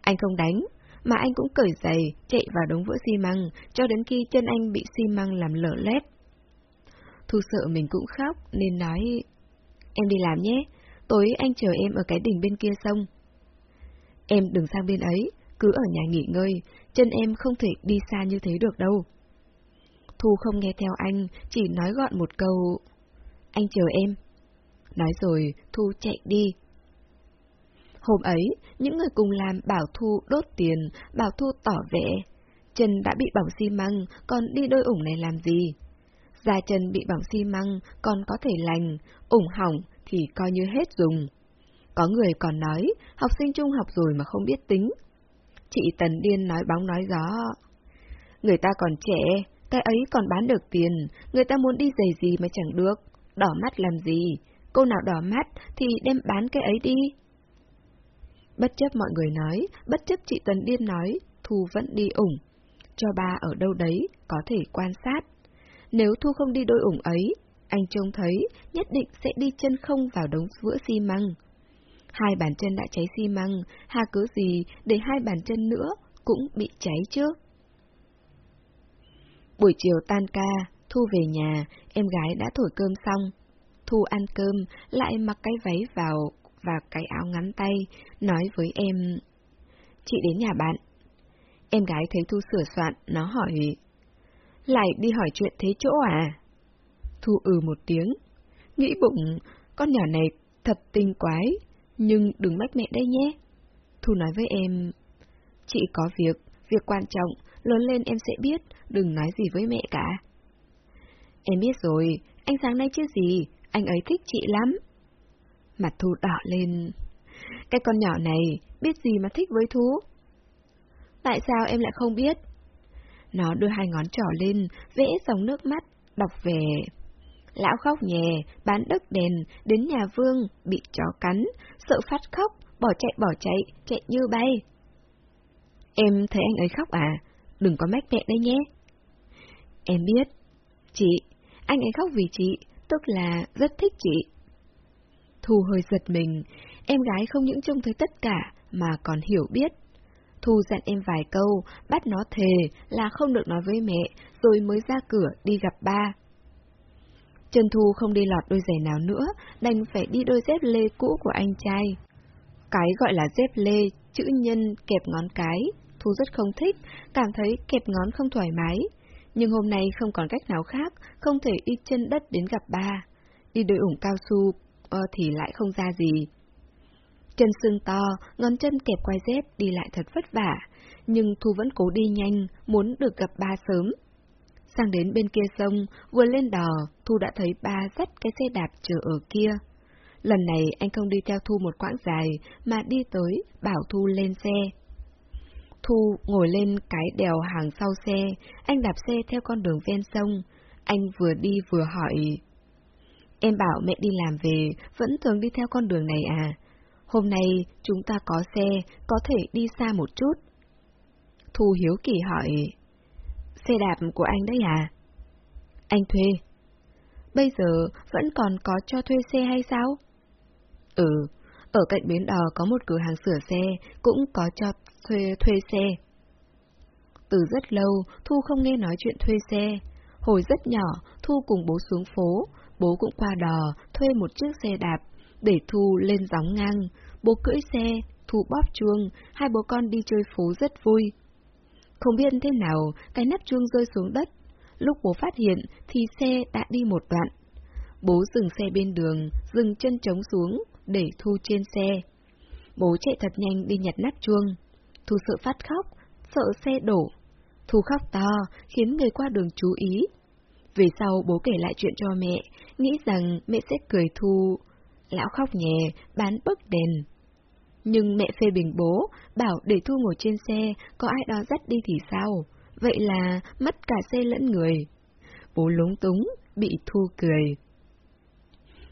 Anh không đánh, mà anh cũng cởi giày, chạy vào đống vữa xi măng, cho đến khi chân anh bị xi măng làm lở lét. Thu sợ mình cũng khóc, nên nói... Em đi làm nhé, tối anh chờ em ở cái đỉnh bên kia sông. Em đừng sang bên ấy, cứ ở nhà nghỉ ngơi, chân em không thể đi xa như thế được đâu. Thu không nghe theo anh, chỉ nói gọn một câu. Anh chờ em. Nói rồi, Thu chạy đi. Hôm ấy, những người cùng làm bảo Thu đốt tiền, bảo Thu tỏ vẻ. Chân đã bị bỏng xi măng, còn đi đôi ủng này làm gì? Da chân bị bỏng xi măng, còn có thể lành, ủng hỏng thì coi như hết dùng. Có người còn nói, học sinh trung học rồi mà không biết tính. Chị Tần Điên nói bóng nói gió. Người ta còn trẻ, cái ấy còn bán được tiền, người ta muốn đi giày gì mà chẳng được, đỏ mắt làm gì, cô nào đỏ mắt thì đem bán cái ấy đi. Bất chấp mọi người nói, bất chấp chị Tần Điên nói, Thu vẫn đi ủng. Cho ba ở đâu đấy, có thể quan sát. Nếu Thu không đi đôi ủng ấy, anh trông thấy nhất định sẽ đi chân không vào đống vữa xi măng. Hai bàn chân đã cháy xi măng, hà cớ gì để hai bàn chân nữa cũng bị cháy chứ? Buổi chiều tan ca, Thu về nhà, em gái đã thổi cơm xong. Thu ăn cơm, lại mặc cái váy vào và cái áo ngắn tay, nói với em, chị đến nhà bạn. Em gái thấy Thu sửa soạn, nó hỏi, lại đi hỏi chuyện thế chỗ à? Thu ừ một tiếng, nghĩ bụng, con nhỏ này thật tinh quái, nhưng đừng mách mẹ đây nhé. Thu nói với em, chị có việc, việc quan trọng, lớn lên em sẽ biết, đừng nói gì với mẹ cả. Em biết rồi, anh sáng nay chứ gì, anh ấy thích chị lắm. Mặt Thu đỏ lên. Cái con nhỏ này, biết gì mà thích với Thu? Tại sao em lại không biết? Nó đưa hai ngón trỏ lên, vẽ dòng nước mắt, đọc về. Lão khóc nhè, bán đất đèn, đến nhà vương, bị chó cắn, sợ phát khóc, bỏ chạy bỏ chạy, chạy như bay. Em thấy anh ấy khóc à? Đừng có mách mẹ đấy nhé. Em biết. Chị, anh ấy khóc vì chị, tức là rất thích chị. Thu hơi giật mình, em gái không những trông thấy tất cả, mà còn hiểu biết. Thu dặn em vài câu, bắt nó thề là không được nói với mẹ, rồi mới ra cửa đi gặp ba. Trần Thu không đi lọt đôi giày nào nữa, đành phải đi đôi dép lê cũ của anh trai. Cái gọi là dép lê, chữ nhân kẹp ngón cái, Thu rất không thích, cảm thấy kẹp ngón không thoải mái. Nhưng hôm nay không còn cách nào khác, không thể đi chân đất đến gặp ba. Đi đôi ủng cao su uh, thì lại không ra gì. Chân sưng to, ngón chân kẹp quai dép đi lại thật vất vả, nhưng Thu vẫn cố đi nhanh, muốn được gặp ba sớm. Sang đến bên kia sông, vừa lên đò, Thu đã thấy ba dắt cái xe đạp chờ ở kia. Lần này anh không đi theo Thu một quãng dài, mà đi tới, bảo Thu lên xe. Thu ngồi lên cái đèo hàng sau xe, anh đạp xe theo con đường ven sông. Anh vừa đi vừa hỏi. Em bảo mẹ đi làm về, vẫn thường đi theo con đường này à? Hôm nay chúng ta có xe, có thể đi xa một chút. Thu hiếu kỳ hỏi. Xe đạp của anh đấy à? Anh thuê. Bây giờ vẫn còn có cho thuê xe hay sao? Ừ, ở cạnh bến đò có một cửa hàng sửa xe, cũng có cho thuê thuê xe. Từ rất lâu, Thu không nghe nói chuyện thuê xe. Hồi rất nhỏ, Thu cùng bố xuống phố, bố cũng qua đò, thuê một chiếc xe đạp, để Thu lên gióng ngang. Bố cưỡi xe, Thu bóp chuông, hai bố con đi chơi phố rất vui. Không biết thế nào, cái nắp chuông rơi xuống đất. Lúc bố phát hiện thì xe đã đi một đoạn. Bố dừng xe bên đường, dừng chân trống xuống, để Thu trên xe. Bố chạy thật nhanh đi nhặt nắp chuông. Thu sợ phát khóc, sợ xe đổ. Thu khóc to, khiến người qua đường chú ý. Về sau bố kể lại chuyện cho mẹ, nghĩ rằng mẹ sẽ cười Thu. Lão khóc nhẹ bán bức đèn. Nhưng mẹ phê bình bố, bảo để Thu ngồi trên xe, có ai đó dắt đi thì sao? Vậy là mất cả xe lẫn người. Bố lúng túng, bị Thu cười.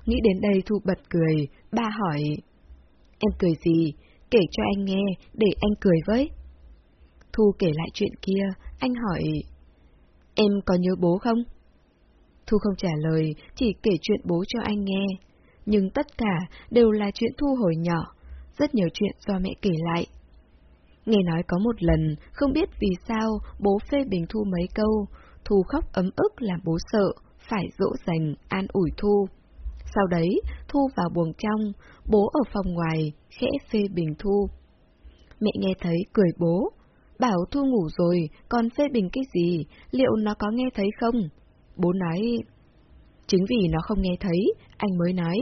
Nghĩ đến đây Thu bật cười, ba hỏi. Em cười gì? Kể cho anh nghe, để anh cười với. Thu kể lại chuyện kia, anh hỏi. Em có nhớ bố không? Thu không trả lời, chỉ kể chuyện bố cho anh nghe. Nhưng tất cả đều là chuyện Thu hồi nhỏ, rất nhiều chuyện do mẹ kể lại. Nghe nói có một lần, không biết vì sao bố phê bình Thu mấy câu, Thu khóc ấm ức làm bố sợ, phải dỗ dành, an ủi Thu. Sau đấy, Thu vào buồng trong, bố ở phòng ngoài, khẽ phê bình Thu. Mẹ nghe thấy cười bố, bảo Thu ngủ rồi, còn phê bình cái gì, liệu nó có nghe thấy không? Bố nói, chính vì nó không nghe thấy, anh mới nói.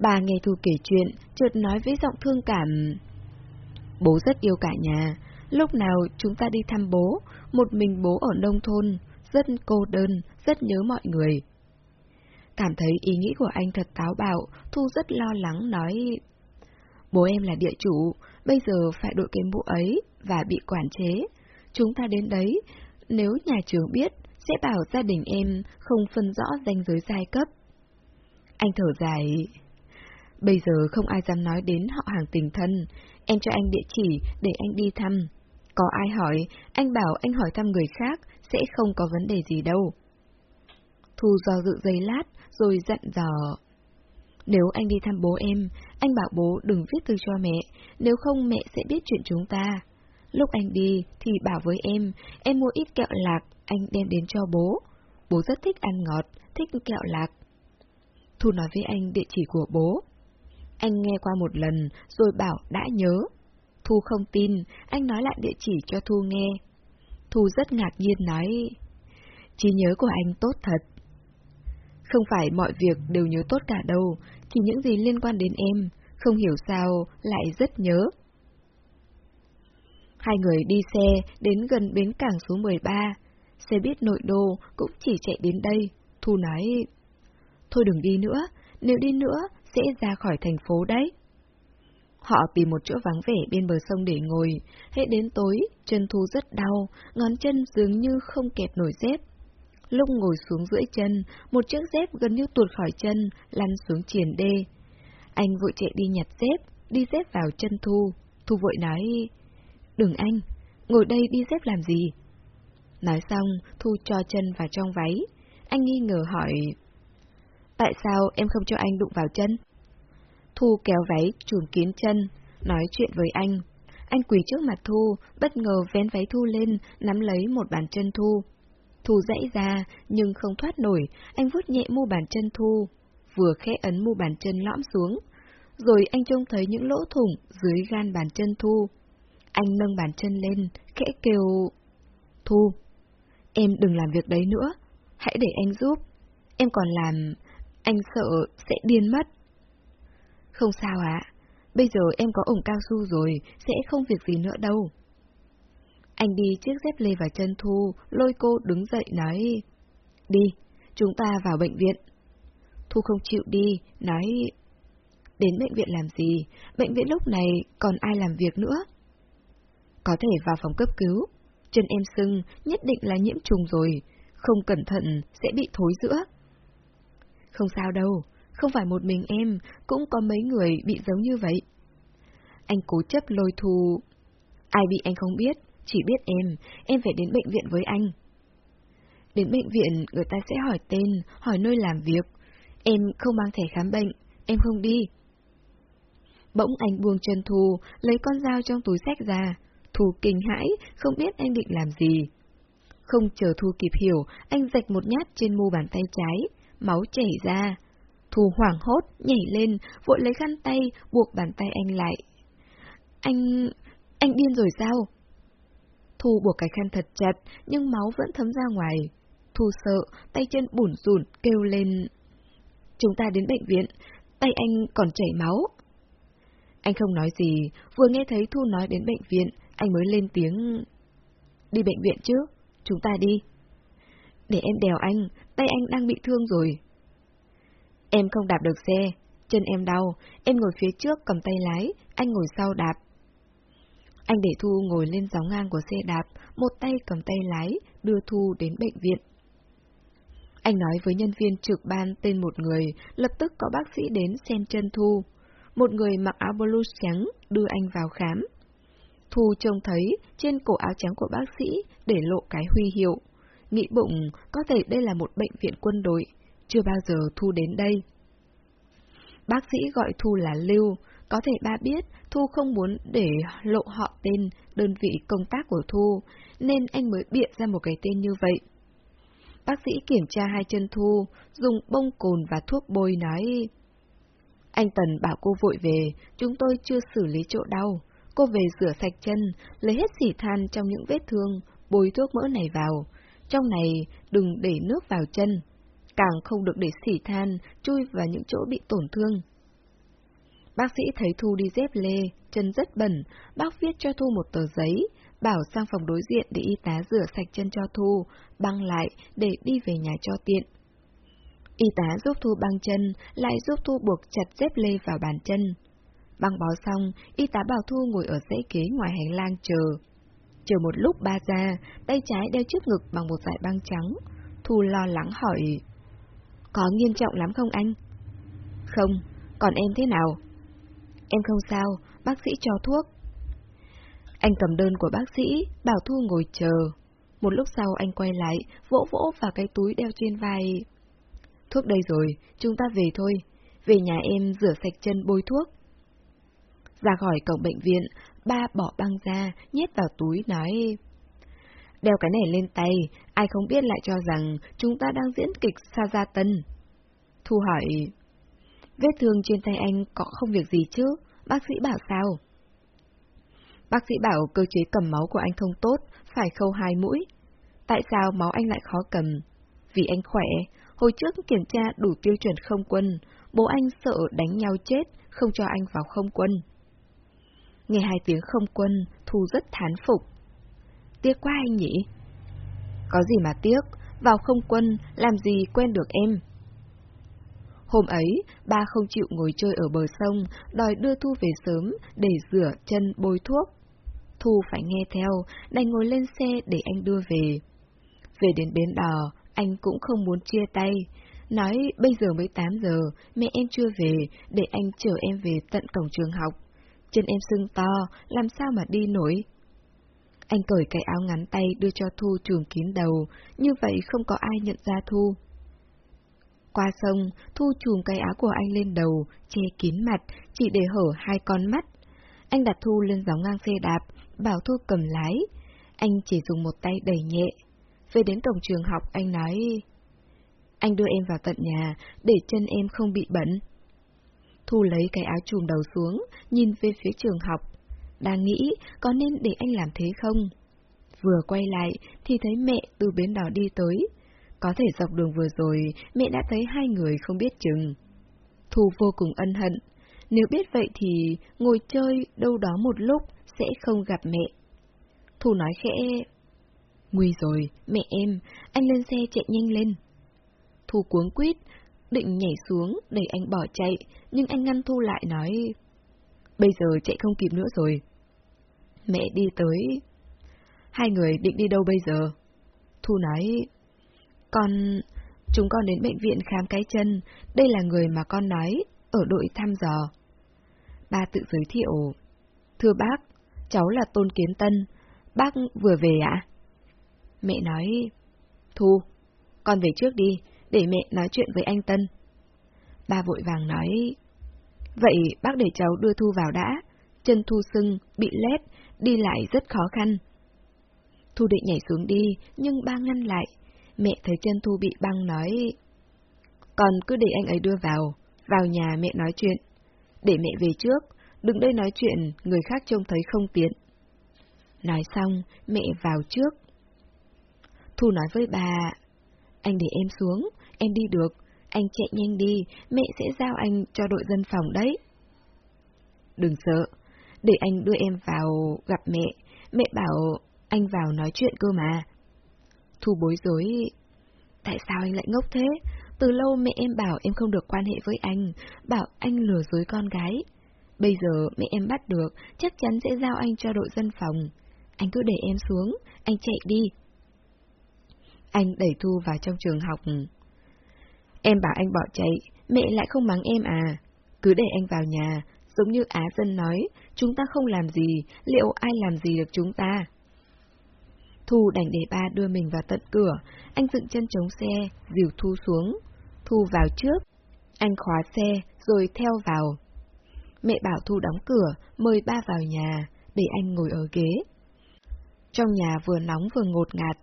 Bà nghe Thu kể chuyện, chợt nói với giọng thương cảm. Bố rất yêu cả nhà, lúc nào chúng ta đi thăm bố, một mình bố ở nông thôn, rất cô đơn, rất nhớ mọi người. Cảm thấy ý nghĩ của anh thật táo bạo, Thu rất lo lắng nói... Bố em là địa chủ, bây giờ phải đội cái mũ ấy và bị quản chế. Chúng ta đến đấy, nếu nhà trường biết, sẽ bảo gia đình em không phân rõ danh giới giai cấp. Anh thở dài. Bây giờ không ai dám nói đến họ hàng tình thân, em cho anh địa chỉ để anh đi thăm. Có ai hỏi, anh bảo anh hỏi thăm người khác, sẽ không có vấn đề gì đâu. Thu do dự giây lát, rồi giận dò. Nếu anh đi thăm bố em, anh bảo bố đừng viết thư cho mẹ, nếu không mẹ sẽ biết chuyện chúng ta. Lúc anh đi thì bảo với em, em mua ít kẹo lạc, anh đem đến cho bố. Bố rất thích ăn ngọt, thích kẹo lạc. Thu nói với anh địa chỉ của bố. Anh nghe qua một lần, rồi bảo đã nhớ. Thu không tin, anh nói lại địa chỉ cho Thu nghe. Thu rất ngạc nhiên nói, trí nhớ của anh tốt thật. Không phải mọi việc đều nhớ tốt cả đâu, chỉ những gì liên quan đến em, không hiểu sao lại rất nhớ. Hai người đi xe đến gần bến cảng số 13, xe buýt nội đô cũng chỉ chạy đến đây. Thu nói, thôi đừng đi nữa, nếu đi nữa sẽ ra khỏi thành phố đấy. Họ tìm một chỗ vắng vẻ bên bờ sông để ngồi, hết đến tối, chân Thu rất đau, ngón chân dường như không kẹp nổi dép. Lúc ngồi xuống rưỡi chân, một chiếc dép gần như tuột khỏi chân, lăn xuống triển đê. Anh vội chạy đi nhặt dép, đi dép vào chân Thu. Thu vội nói, đừng anh, ngồi đây đi dép làm gì? Nói xong, Thu cho chân vào trong váy. Anh nghi ngờ hỏi, tại sao em không cho anh đụng vào chân? Thu kéo váy, chùm kín chân, nói chuyện với anh. Anh quỳ trước mặt Thu, bất ngờ vén váy Thu lên, nắm lấy một bàn chân Thu. Thu dãy ra, nhưng không thoát nổi, anh vuốt nhẹ mu bàn chân Thu, vừa khẽ ấn mu bàn chân lõm xuống. Rồi anh trông thấy những lỗ thủng dưới gan bàn chân Thu. Anh nâng bàn chân lên, khẽ kêu... Thu, em đừng làm việc đấy nữa, hãy để anh giúp. Em còn làm, anh sợ sẽ điên mất. Không sao ạ, bây giờ em có ủng cao su rồi, sẽ không việc gì nữa đâu. Anh đi chiếc dép lê vào chân Thu, lôi cô đứng dậy nói, đi, chúng ta vào bệnh viện. Thu không chịu đi, nói, đến bệnh viện làm gì, bệnh viện lúc này còn ai làm việc nữa. Có thể vào phòng cấp cứu, chân em sưng, nhất định là nhiễm trùng rồi, không cẩn thận sẽ bị thối giữa. Không sao đâu, không phải một mình em, cũng có mấy người bị giống như vậy. Anh cố chấp lôi thu. Ai bị anh không biết, chỉ biết em, em phải đến bệnh viện với anh. Đến bệnh viện, người ta sẽ hỏi tên, hỏi nơi làm việc. Em không mang thẻ khám bệnh, em không đi. Bỗng anh buông chân Thu, lấy con dao trong túi sách ra. Thu kinh hãi, không biết anh định làm gì. Không chờ Thu kịp hiểu, anh rạch một nhát trên mu bàn tay trái, máu chảy ra. Thu hoảng hốt, nhảy lên, vội lấy khăn tay, buộc bàn tay anh lại. Anh... anh điên rồi sao? Thu buộc cái khăn thật chặt, nhưng máu vẫn thấm ra ngoài. Thu sợ, tay chân bủn rủn, kêu lên. Chúng ta đến bệnh viện, tay anh còn chảy máu. Anh không nói gì, vừa nghe thấy Thu nói đến bệnh viện, anh mới lên tiếng. Đi bệnh viện chứ, chúng ta đi. Để em đèo anh, tay anh đang bị thương rồi. Em không đạp được xe, chân em đau, em ngồi phía trước cầm tay lái, anh ngồi sau đạp. Anh để Thu ngồi lên giáo ngang của xe đạp, một tay cầm tay lái, đưa Thu đến bệnh viện. Anh nói với nhân viên trực ban tên một người, lập tức có bác sĩ đến xem chân Thu. Một người mặc áo blue trắng đưa anh vào khám. Thu trông thấy trên cổ áo trắng của bác sĩ để lộ cái huy hiệu. Nghĩ bụng có thể đây là một bệnh viện quân đội, chưa bao giờ Thu đến đây. Bác sĩ gọi Thu là Lưu, có thể ba biết Thu không muốn để lộ họ tên, đơn vị công tác của Thu, nên anh mới bịa ra một cái tên như vậy. Bác sĩ kiểm tra hai chân Thu, dùng bông cồn và thuốc bôi nói... Anh Tần bảo cô vội về, chúng tôi chưa xử lý chỗ đau. Cô về rửa sạch chân, lấy hết xỉ than trong những vết thương, bôi thuốc mỡ này vào. Trong này đừng để nước vào chân, càng không được để xỉ than chui vào những chỗ bị tổn thương. Bác sĩ thấy Thu đi dép lê, chân rất bẩn, bác viết cho Thu một tờ giấy, bảo sang phòng đối diện để y tá rửa sạch chân cho Thu, băng lại để đi về nhà cho tiện. Y tá giúp Thu băng chân, lại giúp Thu buộc chặt dép lê vào bàn chân. Băng bó xong, y tá bảo Thu ngồi ở dãy kế ngoài hành lang chờ. Chờ một lúc ba ra, tay trái đeo trước ngực bằng một dải băng trắng. Thu lo lắng hỏi, có nghiêm trọng lắm không anh? Không, còn em thế nào? Em không sao, bác sĩ cho thuốc. Anh cầm đơn của bác sĩ, bảo Thu ngồi chờ. Một lúc sau anh quay lại, vỗ vỗ vào cái túi đeo trên vai. Thuốc đây rồi, chúng ta về thôi. Về nhà em rửa sạch chân bôi thuốc. Ra khỏi cổng bệnh viện, ba bỏ băng ra, nhét vào túi, nói... Đeo cái này lên tay, ai không biết lại cho rằng chúng ta đang diễn kịch Sa Gia Tân. Thu hỏi, vết thương trên tay anh có không việc gì chứ, bác sĩ bảo sao? Bác sĩ bảo cơ chế cầm máu của anh không tốt, phải khâu hai mũi. Tại sao máu anh lại khó cầm? Vì anh khỏe, hồi trước kiểm tra đủ tiêu chuẩn không quân, bố anh sợ đánh nhau chết, không cho anh vào không quân. Nghe hai tiếng không quân, Thu rất thán phục. Tiếc quá anh nhỉ? Có gì mà tiếc, vào không quân, làm gì quen được em. Hôm ấy, ba không chịu ngồi chơi ở bờ sông, đòi đưa Thu về sớm để rửa chân bôi thuốc. Thu phải nghe theo, đành ngồi lên xe để anh đưa về. Về đến bến đò, anh cũng không muốn chia tay. Nói bây giờ mới 8 giờ, mẹ em chưa về, để anh chở em về tận cổng trường học. Chân em sưng to, làm sao mà đi nổi. Anh cởi cái áo ngắn tay đưa cho Thu trùm kín đầu, như vậy không có ai nhận ra Thu. Qua sông, Thu trùm cái áo của anh lên đầu, che kín mặt, chỉ để hở hai con mắt. Anh đặt Thu lên gióng ngang xe đạp, bảo Thu cầm lái. Anh chỉ dùng một tay đẩy nhẹ. Về đến cổng trường học, anh nói... Anh đưa em vào tận nhà, để chân em không bị bẩn. Thu lấy cái áo trùm đầu xuống, nhìn về phía trường học. Đang nghĩ có nên để anh làm thế không? Vừa quay lại thì thấy mẹ từ bến đỏ đi tới. Có thể dọc đường vừa rồi mẹ đã thấy hai người không biết chừng. Thu vô cùng ân hận. Nếu biết vậy thì ngồi chơi đâu đó một lúc sẽ không gặp mẹ. Thu nói khẽ. Nguy rồi, mẹ em, anh lên xe chạy nhanh lên. Thu cuống quýt, định nhảy xuống để anh bỏ chạy, nhưng anh ngăn Thu lại nói... Bây giờ chạy không kịp nữa rồi. Mẹ đi tới. Hai người định đi đâu bây giờ? Thu nói... Con... Chúng con đến bệnh viện khám cái chân, đây là người mà con nói, ở đội thăm dò. Ba tự giới thiệu. Thưa bác, cháu là Tôn Kiến Tân, bác vừa về ạ? Mẹ nói, Thu, con về trước đi, để mẹ nói chuyện với anh Tân. Ba vội vàng nói, vậy bác để cháu đưa Thu vào đã, chân Thu sưng, bị lép đi lại rất khó khăn. Thu định nhảy xuống đi, nhưng ba ngăn lại. Mẹ thấy chân Thu bị băng nói, còn cứ để anh ấy đưa vào, vào nhà mẹ nói chuyện. Để mẹ về trước, đừng đây nói chuyện, người khác trông thấy không tiện. Nói xong, mẹ vào trước. Thu nói với bà, anh để em xuống, em đi được, anh chạy nhanh đi, mẹ sẽ giao anh cho đội dân phòng đấy. Đừng sợ, để anh đưa em vào gặp mẹ, mẹ bảo anh vào nói chuyện cơ mà. Thu bối rối, tại sao anh lại ngốc thế? Từ lâu mẹ em bảo em không được quan hệ với anh, bảo anh lừa dối con gái. Bây giờ mẹ em bắt được, chắc chắn sẽ giao anh cho đội dân phòng. Anh cứ để em xuống, anh chạy đi. Anh đẩy Thu vào trong trường học. Em bảo anh bỏ chạy, mẹ lại không mắng em à. Cứ để anh vào nhà, giống như Á Dân nói, chúng ta không làm gì, liệu ai làm gì được chúng ta? Thu đành để ba đưa mình vào tận cửa, anh dựng chân chống xe, dìu Thu xuống. Thu vào trước, anh khóa xe, rồi theo vào. Mẹ bảo Thu đóng cửa, mời ba vào nhà, để anh ngồi ở ghế. Trong nhà vừa nóng vừa ngột ngạt,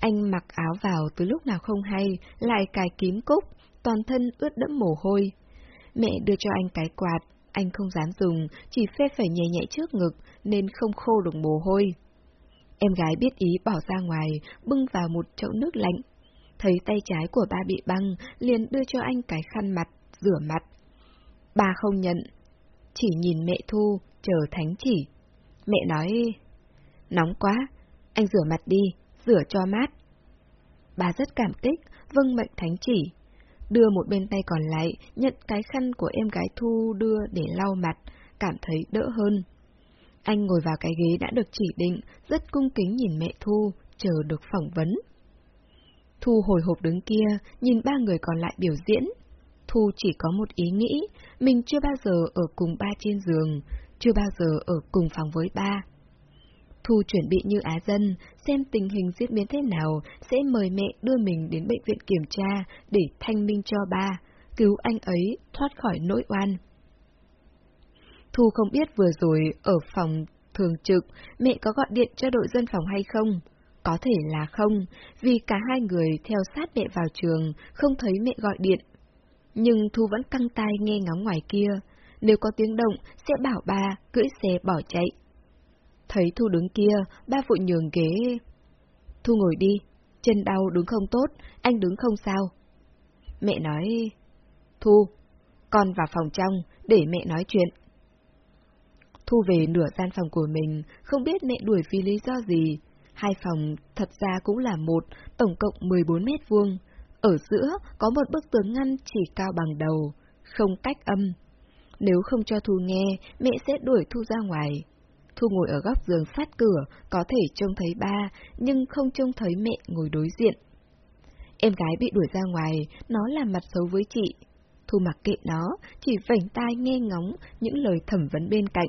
anh mặc áo vào từ lúc nào không hay, lại cài kiếm cúc, toàn thân ướt đẫm mồ hôi. Mẹ đưa cho anh cái quạt, anh không dám dùng, chỉ phê phải nhẹ nhẹ trước ngực, nên không khô được mồ hôi. Em gái biết ý bỏ ra ngoài, bưng vào một chậu nước lạnh. Thấy tay trái của ba bị băng, liền đưa cho anh cái khăn mặt, rửa mặt. Ba không nhận, chỉ nhìn mẹ Thu, chờ thánh chỉ. Mẹ nói, nóng quá, anh rửa mặt đi, rửa cho mát. Bà rất cảm kích, vâng mệnh thánh chỉ. Đưa một bên tay còn lại, nhận cái khăn của em gái Thu đưa để lau mặt, cảm thấy đỡ hơn. Anh ngồi vào cái ghế đã được chỉ định, rất cung kính nhìn mẹ Thu, chờ được phỏng vấn. Thu hồi hộp đứng kia, nhìn ba người còn lại biểu diễn. Thu chỉ có một ý nghĩ, mình chưa bao giờ ở cùng ba trên giường, chưa bao giờ ở cùng phòng với ba. Thu chuẩn bị như Á Dân, xem tình hình diễn biến thế nào, sẽ mời mẹ đưa mình đến bệnh viện kiểm tra để thanh minh cho ba, cứu anh ấy thoát khỏi nỗi oan. Thu không biết vừa rồi ở phòng thường trực, mẹ có gọi điện cho đội dân phòng hay không? Có thể là không, vì cả hai người theo sát mẹ vào trường, không thấy mẹ gọi điện. Nhưng Thu vẫn căng tai nghe ngóng ngoài kia, nếu có tiếng động sẽ bảo ba cưỡi xe bỏ chạy. Thấy Thu đứng kia, ba vội nhường ghế. Thu ngồi đi, chân đau đứng không tốt, anh đứng không sao. Mẹ nói, Thu, con vào phòng trong để mẹ nói chuyện. Thu về nửa gian phòng của mình, không biết mẹ đuổi vì lý do gì. Hai phòng thật ra cũng là một, tổng cộng 14 mét vuông. Ở giữa có một bức tường ngăn chỉ cao bằng đầu, không cách âm. Nếu không cho Thu nghe, mẹ sẽ đuổi Thu ra ngoài. Thu ngồi ở góc giường sát cửa, có thể trông thấy ba, nhưng không trông thấy mẹ ngồi đối diện. Em gái bị đuổi ra ngoài, nó làm mặt xấu với chị. Thu mặc kệ nó, chỉ vảnh tai nghe ngóng những lời thẩm vấn bên cạnh.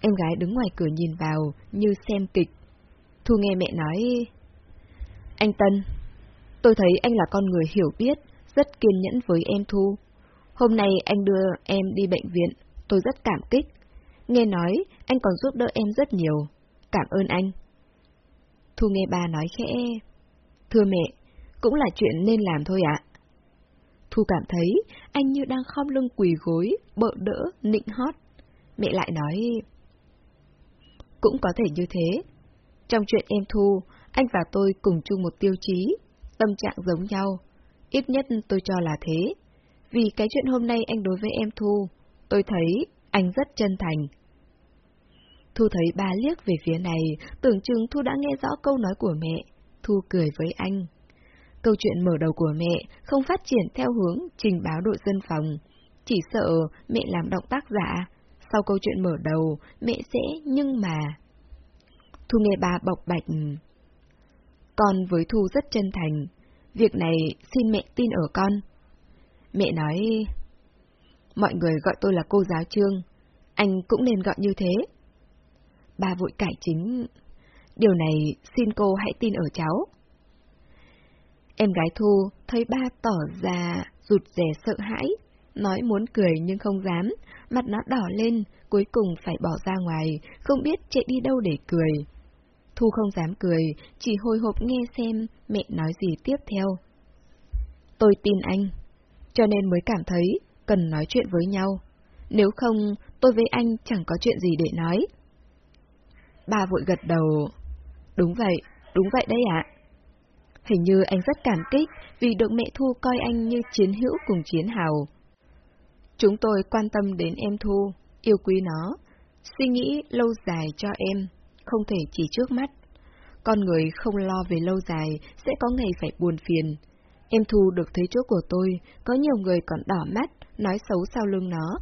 Em gái đứng ngoài cửa nhìn vào, như xem kịch. Thu nghe mẹ nói... Anh Tân, tôi thấy anh là con người hiểu biết, rất kiên nhẫn với em Thu. Hôm nay anh đưa em đi bệnh viện, tôi rất cảm kích. Nghe nói, anh còn giúp đỡ em rất nhiều. Cảm ơn anh. Thu nghe bà nói khẽ. Thưa mẹ, cũng là chuyện nên làm thôi ạ. Thu cảm thấy anh như đang khom lưng quỳ gối, bợ đỡ, nịnh hót. Mẹ lại nói... Cũng có thể như thế. Trong chuyện em Thu, anh và tôi cùng chung một tiêu chí, tâm trạng giống nhau. Ít nhất tôi cho là thế. Vì cái chuyện hôm nay anh đối với em Thu, tôi thấy anh rất chân thành. Thu thấy ba liếc về phía này, tưởng chừng Thu đã nghe rõ câu nói của mẹ. Thu cười với anh. Câu chuyện mở đầu của mẹ không phát triển theo hướng trình báo đội dân phòng. Chỉ sợ mẹ làm động tác giả. Sau câu chuyện mở đầu, mẹ sẽ nhưng mà... Thu nghe bà bọc bạch. Con với Thu rất chân thành. Việc này xin mẹ tin ở con. Mẹ nói... Mọi người gọi tôi là cô giáo trương. Anh cũng nên gọi như thế. Bà vội cải chính. Điều này xin cô hãy tin ở cháu. Em gái Thu thấy ba tỏ ra rụt rè sợ hãi, nói muốn cười nhưng không dám, mặt nó đỏ lên, cuối cùng phải bỏ ra ngoài, không biết chạy đi đâu để cười. Thu không dám cười, chỉ hồi hộp nghe xem mẹ nói gì tiếp theo. Tôi tin anh, cho nên mới cảm thấy cần nói chuyện với nhau. Nếu không, tôi với anh chẳng có chuyện gì để nói. Ba vội gật đầu. Đúng vậy, đúng vậy đấy ạ. Hình như anh rất cảm kích vì được mẹ Thu coi anh như chiến hữu cùng chiến hào. Chúng tôi quan tâm đến em Thu, yêu quý nó, suy nghĩ lâu dài cho em, không thể chỉ trước mắt. Con người không lo về lâu dài sẽ có ngày phải buồn phiền. Em Thu được thấy chỗ của tôi, có nhiều người còn đỏ mắt, nói xấu sau lưng nó.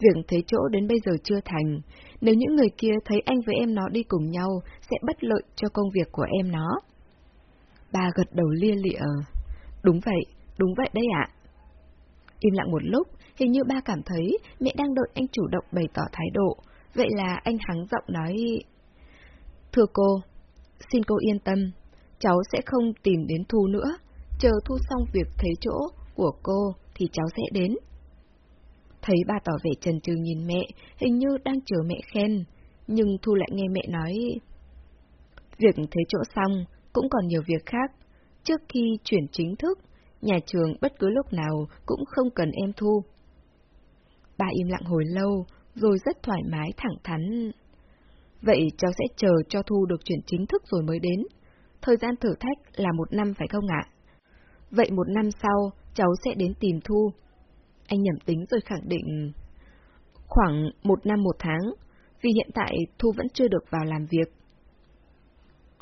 Việc thấy chỗ đến bây giờ chưa thành, nếu những người kia thấy anh với em nó đi cùng nhau, sẽ bất lợi cho công việc của em nó. Ba gật đầu lia lịa. Đúng vậy, đúng vậy đấy ạ. Im lặng một lúc, hình như ba cảm thấy mẹ đang đợi anh chủ động bày tỏ thái độ, vậy là anh hắng giọng nói... Thưa cô, xin cô yên tâm, cháu sẽ không tìm đến Thu nữa, chờ Thu xong việc thấy chỗ của cô thì cháu sẽ đến. Thấy ba tỏ vẻ trần trừ nhìn mẹ, hình như đang chờ mẹ khen, nhưng Thu lại nghe mẹ nói... Việc thấy chỗ xong, cũng còn nhiều việc khác. Trước khi chuyển chính thức, nhà trường bất cứ lúc nào cũng không cần em Thu. ba im lặng hồi lâu, rồi rất thoải mái thẳng thắn. Vậy cháu sẽ chờ cho Thu được chuyển chính thức rồi mới đến. Thời gian thử thách là một năm phải không ạ? Vậy một năm sau, cháu sẽ đến tìm Thu. Anh nhẩm tính rồi khẳng định... Khoảng một năm một tháng, vì hiện tại Thu vẫn chưa được vào làm việc.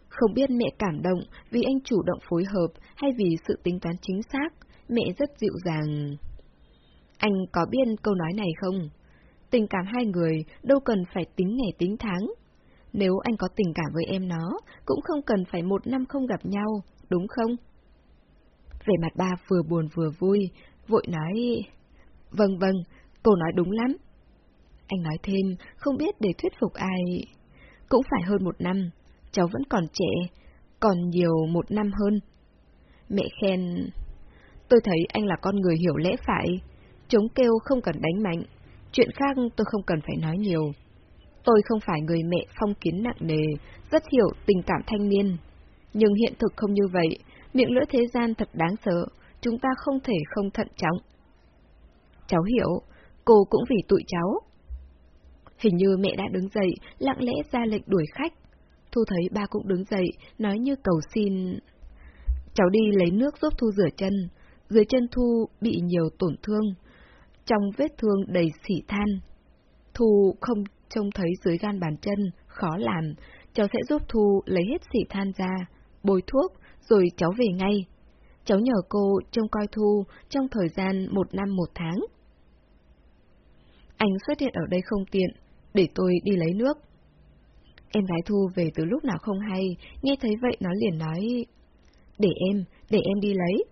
Không biết mẹ cảm động vì anh chủ động phối hợp hay vì sự tính toán chính xác, mẹ rất dịu dàng. Anh có biết câu nói này không? Tình cảm hai người đâu cần phải tính ngày tính tháng. Nếu anh có tình cảm với em nó, cũng không cần phải một năm không gặp nhau, đúng không? Về mặt ba vừa buồn vừa vui, vội nói... Vâng vâng, cô nói đúng lắm. Anh nói thêm, không biết để thuyết phục ai... Cũng phải hơn một năm, cháu vẫn còn trẻ, còn nhiều một năm hơn. Mẹ khen... Tôi thấy anh là con người hiểu lẽ phải, chống kêu không cần đánh mạnh, chuyện khác tôi không cần phải nói nhiều. Tôi không phải người mẹ phong kiến nặng nề, rất hiểu tình cảm thanh niên. Nhưng hiện thực không như vậy, miệng lưỡi thế gian thật đáng sợ, chúng ta không thể không thận trọng. Cháu hiểu, cô cũng vì tụi cháu. Hình như mẹ đã đứng dậy, lặng lẽ ra lệnh đuổi khách. Thu thấy ba cũng đứng dậy, nói như cầu xin. Cháu đi lấy nước giúp Thu rửa chân, dưới chân Thu bị nhiều tổn thương, trong vết thương đầy xỉ than. Thu không trông thấy dưới gan bàn chân, khó làm, cháu sẽ giúp Thu lấy hết xỉ than ra, bôi thuốc, rồi cháu về ngay. Cháu nhờ cô trông coi Thu trong thời gian một năm một tháng. Anh xuất hiện ở đây không tiện, để tôi đi lấy nước. Em gái Thu về từ lúc nào không hay, nghe thấy vậy nó liền nói, để em, để em đi lấy.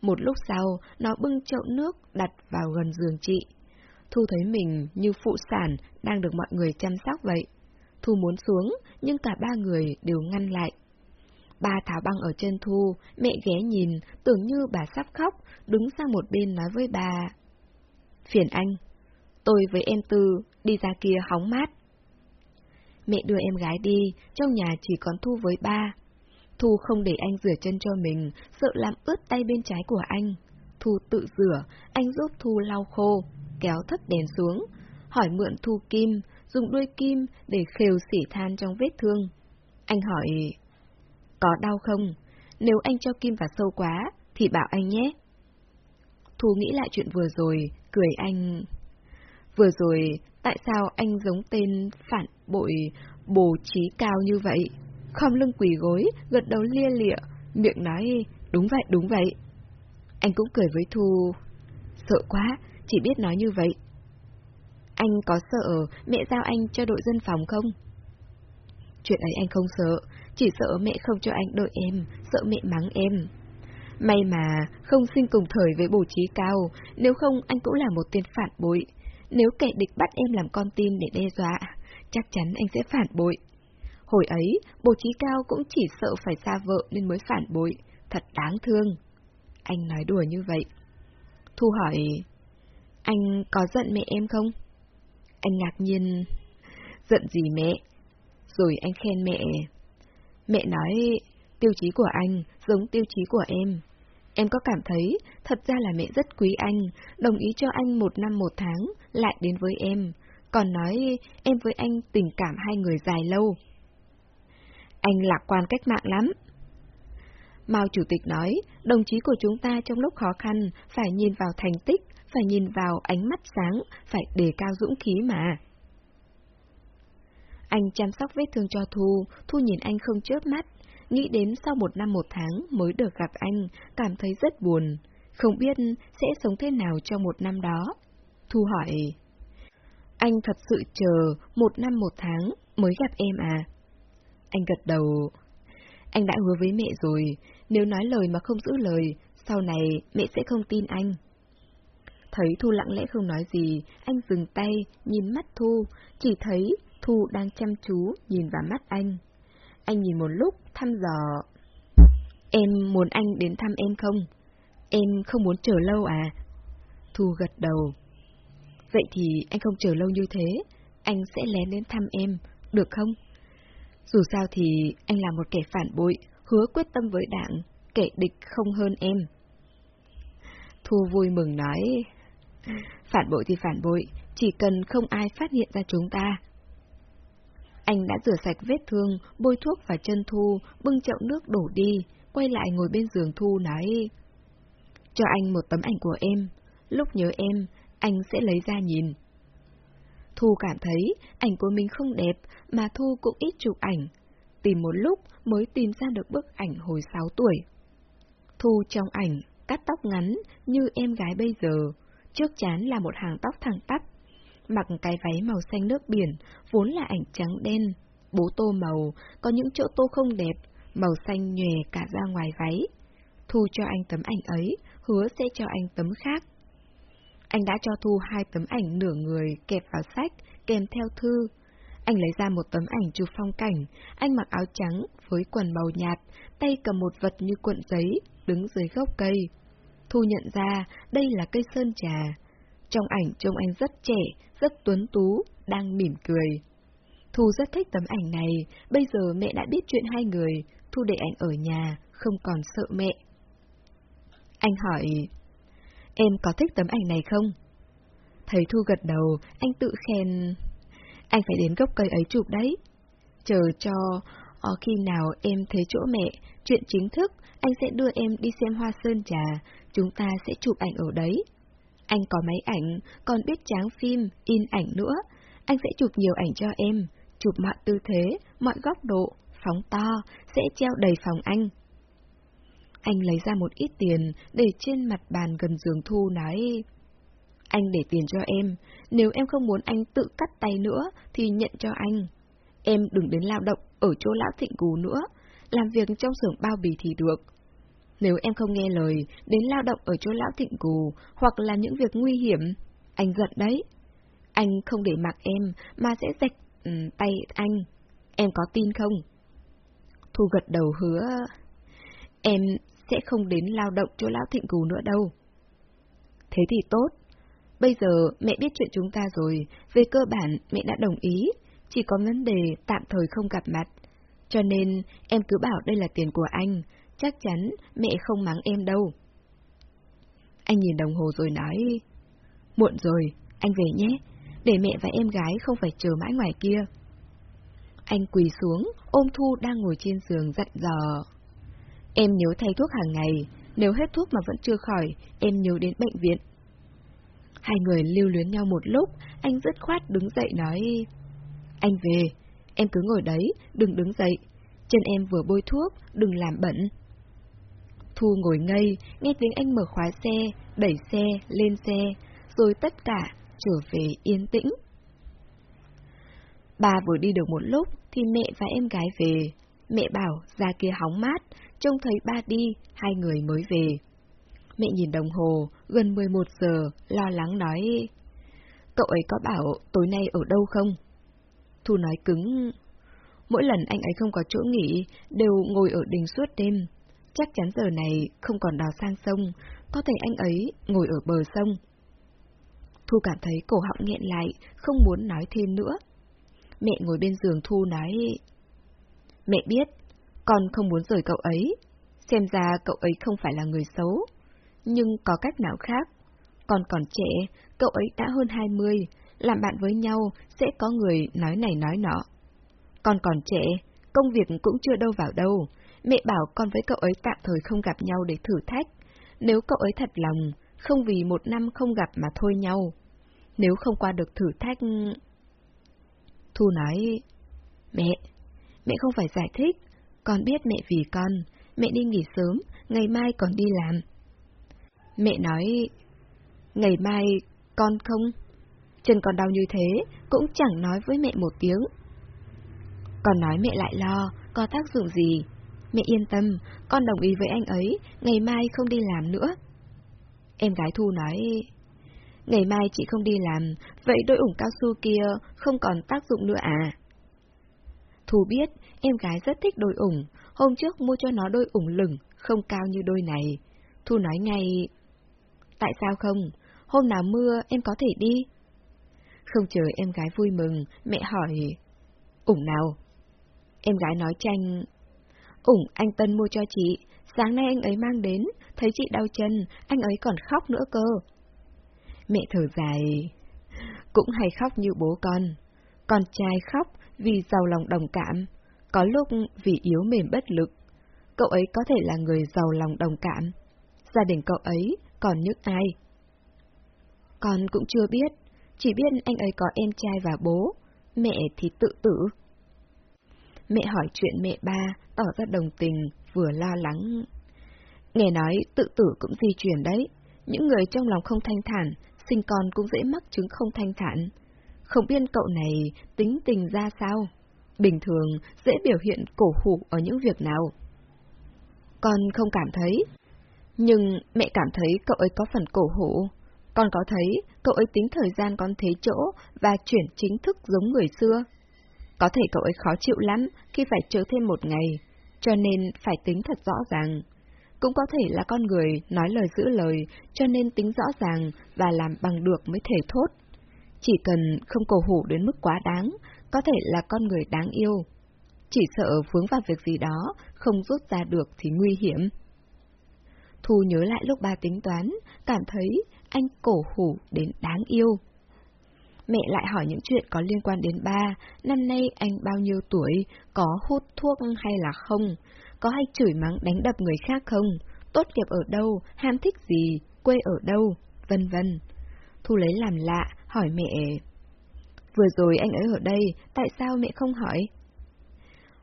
Một lúc sau, nó bưng chậu nước đặt vào gần giường chị. Thu thấy mình như phụ sản đang được mọi người chăm sóc vậy. Thu muốn xuống, nhưng cả ba người đều ngăn lại. Ba tháo băng ở chân Thu, mẹ ghé nhìn, tưởng như bà sắp khóc, đứng sang một bên nói với bà. Phiền anh, tôi với em Tư đi ra kia hóng mát. Mẹ đưa em gái đi, trong nhà chỉ còn Thu với ba. Thu không để anh rửa chân cho mình, sợ làm ướt tay bên trái của anh. Thu tự rửa, anh giúp Thu lau khô, kéo thấp đèn xuống, hỏi mượn Thu kim, dùng đuôi kim để khều xỉ than trong vết thương. Anh hỏi, có đau không? Nếu anh cho kim vào sâu quá, thì bảo anh nhé. Thu nghĩ lại chuyện vừa rồi, cười anh... Vừa rồi, tại sao anh giống tên phản bội bồ trí cao như vậy? Khom lưng quỳ gối, gật đầu lia lịa, miệng nói, đúng vậy, đúng vậy. Anh cũng cười với Thu, sợ quá, chỉ biết nói như vậy. Anh có sợ mẹ giao anh cho đội dân phòng không? Chuyện ấy anh không sợ, chỉ sợ mẹ không cho anh đợi em, sợ mẹ mắng em. May mà không sinh cùng thời với bổ trí cao, nếu không anh cũng là một tên phản bội. Nếu kẻ địch bắt em làm con tin để đe dọa, chắc chắn anh sẽ phản bội. Hồi ấy, bố trí cao cũng chỉ sợ phải xa vợ nên mới phản bội, thật đáng thương. Anh nói đùa như vậy. Thu hỏi, anh có giận mẹ em không? Anh ngạc nhiên, giận gì mẹ? Rồi anh khen mẹ. Mẹ nói, tiêu chí của anh giống tiêu chí của em. Em có cảm thấy, thật ra là mẹ rất quý anh, đồng ý cho anh một năm một tháng, lại đến với em. Còn nói, em với anh tình cảm hai người dài lâu. Anh lạc quan cách mạng lắm. Mao Chủ tịch nói, đồng chí của chúng ta trong lúc khó khăn phải nhìn vào thành tích, phải nhìn vào ánh mắt sáng, phải đề cao dũng khí mà. Anh chăm sóc vết thương cho Thu, Thu nhìn anh không chớp mắt, nghĩ đến sau một năm một tháng mới được gặp anh, cảm thấy rất buồn, không biết sẽ sống thế nào trong một năm đó. Thu hỏi, anh thật sự chờ một năm một tháng mới gặp em à? Anh gật đầu. Anh đã hứa với mẹ rồi, nếu nói lời mà không giữ lời, sau này mẹ sẽ không tin anh. Thấy Thu lặng lẽ không nói gì, anh dừng tay, nhìn mắt Thu, chỉ thấy Thu đang chăm chú nhìn vào mắt anh. Anh nhìn một lúc, thăm dò. Em muốn anh đến thăm em không? Em không muốn chờ lâu à? Thu gật đầu. Vậy thì anh không chờ lâu như thế, anh sẽ lén đến thăm em, được không? Dù sao thì anh là một kẻ phản bội, hứa quyết tâm với đảng, kẻ địch không hơn em. Thu vui mừng nói, phản bội thì phản bội, chỉ cần không ai phát hiện ra chúng ta. Anh đã rửa sạch vết thương, bôi thuốc vào chân Thu, bưng chậu nước đổ đi, quay lại ngồi bên giường Thu nói, cho anh một tấm ảnh của em, lúc nhớ em, anh sẽ lấy ra nhìn. Thu cảm thấy ảnh của mình không đẹp, mà Thu cũng ít chụp ảnh. Tìm một lúc mới tìm ra được bức ảnh hồi 6 tuổi. Thu trong ảnh, cắt tóc ngắn như em gái bây giờ, trước chán là một hàng tóc thẳng tắp. Mặc cái váy màu xanh nước biển, vốn là ảnh trắng đen, bố tô màu, có những chỗ tô không đẹp, màu xanh nhòe cả ra ngoài váy. Thu cho anh tấm ảnh ấy, hứa sẽ cho anh tấm khác. Anh đã cho Thu hai tấm ảnh nửa người kẹp vào sách, kèm theo thư. Anh lấy ra một tấm ảnh chụp phong cảnh, anh mặc áo trắng với quần màu nhạt, tay cầm một vật như cuộn giấy, đứng dưới gốc cây. Thu nhận ra đây là cây sơn trà. Trong ảnh trông anh rất trẻ, rất tuấn tú, đang mỉm cười. Thu rất thích tấm ảnh này, bây giờ mẹ đã biết chuyện hai người, Thu để anh ở nhà, không còn sợ mẹ. Anh hỏi, Em có thích tấm ảnh này không? Thấy Thu gật đầu, anh tự khen... Anh phải đến gốc cây ấy chụp đấy. Chờ cho ở khi nào em thấy chỗ mẹ, chuyện chính thức, anh sẽ đưa em đi xem hoa sơn trà, chúng ta sẽ chụp ảnh ở đấy. Anh có máy ảnh, còn biết tráng phim, in ảnh nữa. Anh sẽ chụp nhiều ảnh cho em, chụp mọi tư thế, mọi góc độ, phóng to, sẽ treo đầy phòng anh. Anh lấy ra một ít tiền để trên mặt bàn gần giường Thu nói... Anh để tiền cho em, nếu em không muốn anh tự cắt tay nữa thì nhận cho anh. Em đừng đến lao động ở chỗ lão thịnh cù nữa, làm việc trong xưởng bao bì thì được. Nếu em không nghe lời, đến lao động ở chỗ lão thịnh cù, hoặc là những việc nguy hiểm, anh giận đấy. Anh không để mặc em, mà sẽ rạch um, tay anh. Em có tin không? Thu gật đầu hứa... Em sẽ không đến lao động chỗ lão thịnh cù nữa đâu. Thế thì tốt. Bây giờ mẹ biết chuyện chúng ta rồi, về cơ bản mẹ đã đồng ý, chỉ có vấn đề tạm thời không gặp mặt. Cho nên em cứ bảo đây là tiền của anh, chắc chắn mẹ không mắng em đâu. Anh nhìn đồng hồ rồi nói, muộn rồi, anh về nhé, để mẹ và em gái không phải chờ mãi ngoài kia. Anh quỳ xuống, ôm Thu đang ngồi trên giường dặn dò. Em nhớ thay thuốc hàng ngày, nếu hết thuốc mà vẫn chưa khỏi, em nhớ đến bệnh viện. Hai người lưu luyến nhau một lúc, anh dứt khoát đứng dậy nói... Anh về, em cứ ngồi đấy, đừng đứng dậy. Chân em vừa bôi thuốc, đừng làm bẩn. Thu ngồi ngây, nghe tiếng anh mở khóa xe, đẩy xe, lên xe, rồi tất cả trở về yên tĩnh. Bà vừa đi được một lúc thì mẹ và em gái về. Mẹ bảo ra kia hóng mát, trông thấy ba đi, hai người mới về. Mẹ nhìn đồng hồ, gần 11 giờ, lo lắng nói. Cậu ấy có bảo tối nay ở đâu không? Thu nói cứng. Mỗi lần anh ấy không có chỗ nghỉ, đều ngồi ở đình suốt đêm. Chắc chắn giờ này không còn đào sang sông, có thể anh ấy ngồi ở bờ sông. Thu cảm thấy cổ họng nghẹn lại, không muốn nói thêm nữa. Mẹ ngồi bên giường Thu nói... Mẹ biết, con không muốn rời cậu ấy. Xem ra cậu ấy không phải là người xấu. Nhưng có cách nào khác? Con còn trẻ, cậu ấy đã hơn 20, làm bạn với nhau sẽ có người nói này nói nọ. Con còn trẻ, công việc cũng chưa đâu vào đâu. Mẹ bảo con với cậu ấy tạm thời không gặp nhau để thử thách. Nếu cậu ấy thật lòng, không vì một năm không gặp mà thôi nhau. Nếu không qua được thử thách... Thu nói, mẹ, mẹ không phải giải thích, con biết mẹ vì con, mẹ đi nghỉ sớm, ngày mai còn đi làm. Mẹ nói, ngày mai con không? Chân con đau như thế, cũng chẳng nói với mẹ một tiếng. Con nói mẹ lại lo, có tác dụng gì? Mẹ yên tâm, con đồng ý với anh ấy, ngày mai không đi làm nữa. Em gái Thu nói, ngày mai chị không đi làm, vậy đôi ủng cao su kia không còn tác dụng nữa à? Thu biết, em gái rất thích đôi ủng, hôm trước mua cho nó đôi ủng lửng, không cao như đôi này. Thu nói ngay, tại sao không, hôm nào mưa em có thể đi. Không chờ em gái vui mừng, mẹ hỏi, ủng nào? Em gái nói tranh, ủng anh Tân mua cho chị, sáng nay anh ấy mang đến, thấy chị đau chân, anh ấy còn khóc nữa cơ. Mẹ thở dài, cũng hay khóc như bố con. Con trai khóc vì giàu lòng đồng cảm, có lúc vì yếu mềm bất lực. Cậu ấy có thể là người giàu lòng đồng cảm. Gia đình cậu ấy còn những ai? Con cũng chưa biết, chỉ biết anh ấy có em trai và bố, mẹ thì tự tử. Mẹ hỏi chuyện mẹ ba, tỏ ra đồng tình, vừa lo lắng. Nghe nói tự tử cũng di chuyển đấy, những người trong lòng không thanh thản, sinh con cũng dễ mắc chứng không thanh thản. Không biết cậu này tính tình ra sao? Bình thường dễ biểu hiện cổ hủ ở những việc nào? Con không cảm thấy. Nhưng mẹ cảm thấy cậu ấy có phần cổ hủ. Con có thấy cậu ấy tính thời gian con thế chỗ và chuyển chính thức giống người xưa. Có thể cậu ấy khó chịu lắm khi phải chờ thêm một ngày, cho nên phải tính thật rõ ràng. Cũng có thể là con người nói lời giữ lời, cho nên tính rõ ràng và làm bằng được mới thể thốt. Chỉ cần không cầu hủ đến mức quá đáng, có thể là con người đáng yêu. Chỉ sợ vướng vào việc gì đó, không rút ra được thì nguy hiểm. Thu nhớ lại lúc ba tính toán, cảm thấy anh cổ hủ đến đáng yêu. Mẹ lại hỏi những chuyện có liên quan đến ba, năm nay anh bao nhiêu tuổi, có hút thuốc hay là không, có hay chửi mắng đánh đập người khác không, tốt nghiệp ở đâu, ham thích gì, quê ở đâu, vân vân. Thu lấy làm lạ, hỏi mẹ. Vừa rồi anh ấy ở đây, tại sao mẹ không hỏi?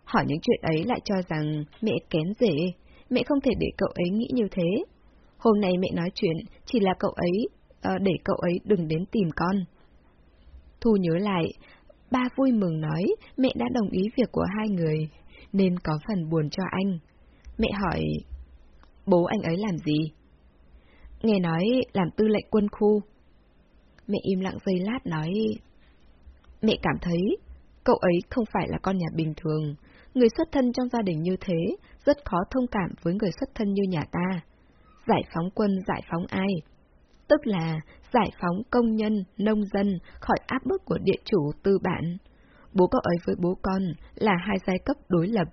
Hỏi những chuyện ấy lại cho rằng mẹ kén rể, mẹ không thể để cậu ấy nghĩ như thế. Hôm nay mẹ nói chuyện chỉ là cậu ấy, à, để cậu ấy đừng đến tìm con. Thu nhớ lại, ba vui mừng nói mẹ đã đồng ý việc của hai người, nên có phần buồn cho anh. Mẹ hỏi, bố anh ấy làm gì? Nghe nói làm tư lệnh quân khu. Mẹ im lặng giây lát nói, mẹ cảm thấy cậu ấy không phải là con nhà bình thường, người xuất thân trong gia đình như thế rất khó thông cảm với người xuất thân như nhà ta. Giải phóng quân giải phóng ai? Tức là giải phóng công nhân, nông dân khỏi áp bức của địa chủ tư bản. Bố cậu ấy với bố con là hai giai cấp đối lập.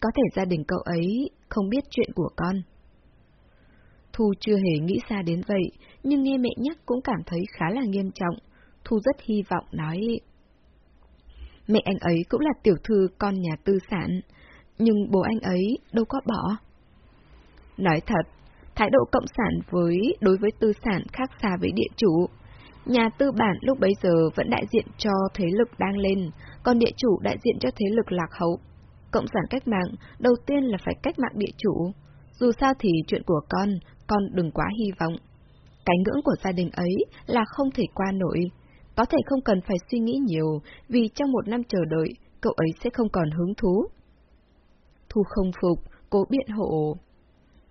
Có thể gia đình cậu ấy không biết chuyện của con. Thu chưa hề nghĩ xa đến vậy, nhưng nghe mẹ nhắc cũng cảm thấy khá là nghiêm trọng. Thu rất hy vọng nói... Mẹ anh ấy cũng là tiểu thư con nhà tư sản, nhưng bố anh ấy đâu có bỏ. Nói thật, thái độ cộng sản với đối với tư sản khác xa với địa chủ. Nhà tư bản lúc bấy giờ vẫn đại diện cho thế lực đang lên, còn địa chủ đại diện cho thế lực lạc hậu. Cộng sản cách mạng, đầu tiên là phải cách mạng địa chủ. Dù sao thì chuyện của con, con đừng quá hy vọng. Cái ngưỡng của gia đình ấy là không thể qua nổi. Có thể không cần phải suy nghĩ nhiều, vì trong một năm chờ đợi, cậu ấy sẽ không còn hứng thú. Thu không phục, cố biện hộ.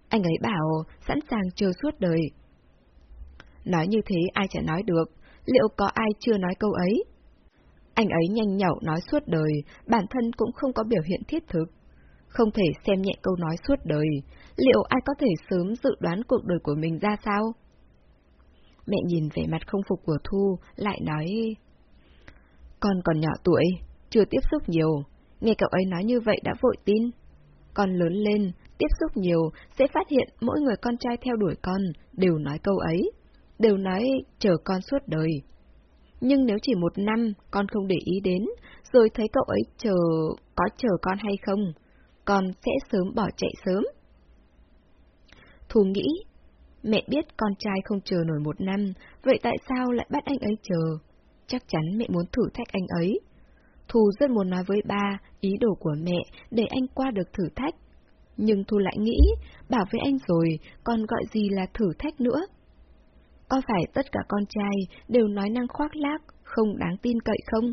Anh ấy bảo sẵn sàng chờ suốt đời. Nói như thế ai chả nói được, liệu có ai chưa nói câu ấy? Anh ấy nhanh nhậu nói suốt đời, bản thân cũng không có biểu hiện thiết thực. Không thể xem nhẹ câu nói suốt đời, liệu ai có thể sớm dự đoán cuộc đời của mình ra sao? Mẹ nhìn vẻ mặt không phục của Thu, lại nói... Con còn nhỏ tuổi, chưa tiếp xúc nhiều, nghe cậu ấy nói như vậy đã vội tin. Con lớn lên, tiếp xúc nhiều, sẽ phát hiện mỗi người con trai theo đuổi con đều nói câu ấy, đều nói chờ con suốt đời. Nhưng nếu chỉ một năm con không để ý đến, rồi thấy cậu ấy chờ, có chờ con hay không, con sẽ sớm bỏ chạy sớm. thù nghĩ, mẹ biết con trai không chờ nổi một năm, vậy tại sao lại bắt anh ấy chờ? Chắc chắn mẹ muốn thử thách anh ấy. thù rất muốn nói với ba ý đồ của mẹ để anh qua được thử thách. Nhưng Thu lại nghĩ, bảo với anh rồi, còn gọi gì là thử thách nữa? Có phải tất cả con trai đều nói năng khoác lác, không đáng tin cậy không?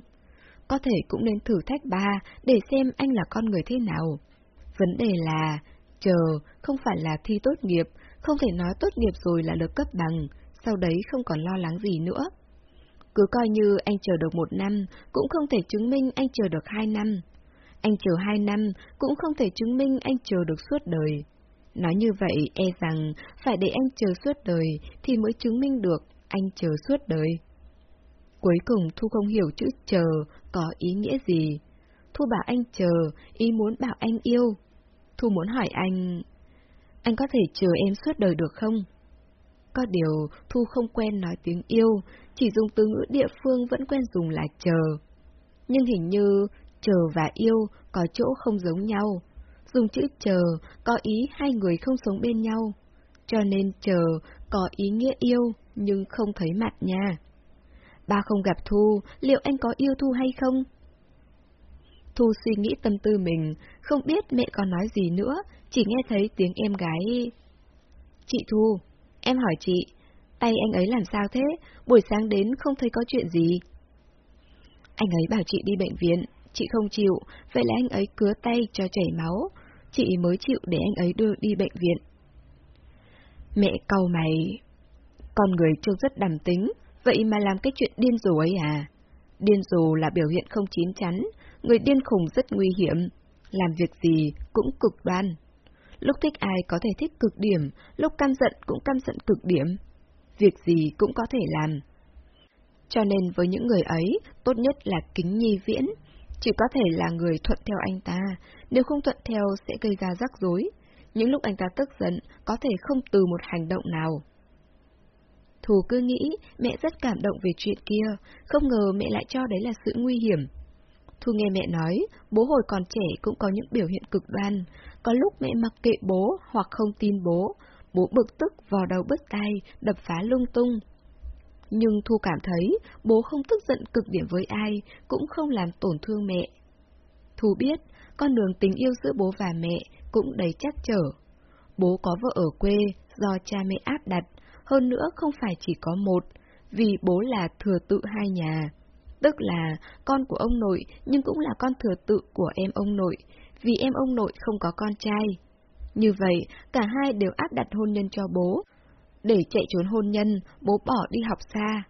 Có thể cũng nên thử thách ba để xem anh là con người thế nào. Vấn đề là, chờ, không phải là thi tốt nghiệp, không thể nói tốt nghiệp rồi là được cấp bằng, sau đấy không còn lo lắng gì nữa. Cứ coi như anh chờ được một năm, cũng không thể chứng minh anh chờ được hai năm. Anh chờ hai năm, cũng không thể chứng minh anh chờ được suốt đời. Nói như vậy, e rằng phải để anh chờ suốt đời thì mới chứng minh được anh chờ suốt đời. Cuối cùng Thu không hiểu chữ chờ có ý nghĩa gì. Thu bảo anh chờ, ý muốn bảo anh yêu. Thu muốn hỏi anh, anh có thể chờ em suốt đời được không? Có điều, Thu không quen nói tiếng yêu, chỉ dùng từ ngữ địa phương vẫn quen dùng là chờ. Nhưng hình như chờ và yêu có chỗ không giống nhau. Dùng chữ chờ có ý hai người không sống bên nhau. Cho nên chờ có ý nghĩa yêu nhưng không thấy mặt nha. Ba không gặp Thu, liệu anh có yêu Thu hay không? Thu suy nghĩ tâm tư mình, không biết mẹ còn nói gì nữa, chỉ nghe thấy tiếng em gái. Chị Thu, em hỏi chị, tay anh ấy làm sao thế? Buổi sáng đến không thấy có chuyện gì. Anh ấy bảo chị đi bệnh viện, chị không chịu, vậy là anh ấy cứa tay cho chảy máu, chị mới chịu để anh ấy đưa đi bệnh viện. Mẹ cầu mày, con người trông rất đầm tính, vậy mà làm cái chuyện điên rồ ấy à? Điên rồ là biểu hiện không chín chắn, người điên khùng rất nguy hiểm, làm việc gì cũng cực đoan. Lúc thích ai có thể thích cực điểm, lúc căm giận cũng căm giận cực điểm. Việc gì cũng có thể làm. Cho nên với những người ấy, tốt nhất là kính nhi viễn. Chỉ có thể là người thuận theo anh ta, nếu không thuận theo sẽ gây ra rắc rối. Những lúc anh ta tức giận, có thể không từ một hành động nào. Thù cứ nghĩ mẹ rất cảm động về chuyện kia, không ngờ mẹ lại cho đấy là sự nguy hiểm. Thu nghe mẹ nói, bố hồi còn trẻ cũng có những biểu hiện cực đoan, có lúc mẹ mặc kệ bố hoặc không tin bố, bố bực tức vò đầu bứt tay, đập phá lung tung. Nhưng Thu cảm thấy bố không tức giận cực điểm với ai, cũng không làm tổn thương mẹ. Thu biết, con đường tình yêu giữa bố và mẹ cũng đầy chắc trở. Bố có vợ ở quê do cha mẹ áp đặt, hơn nữa không phải chỉ có một, vì bố là thừa tự hai nhà. Tức là con của ông nội nhưng cũng là con thừa tự của em ông nội, vì em ông nội không có con trai. Như vậy, cả hai đều áp đặt hôn nhân cho bố. Để chạy trốn hôn nhân, bố bỏ đi học xa.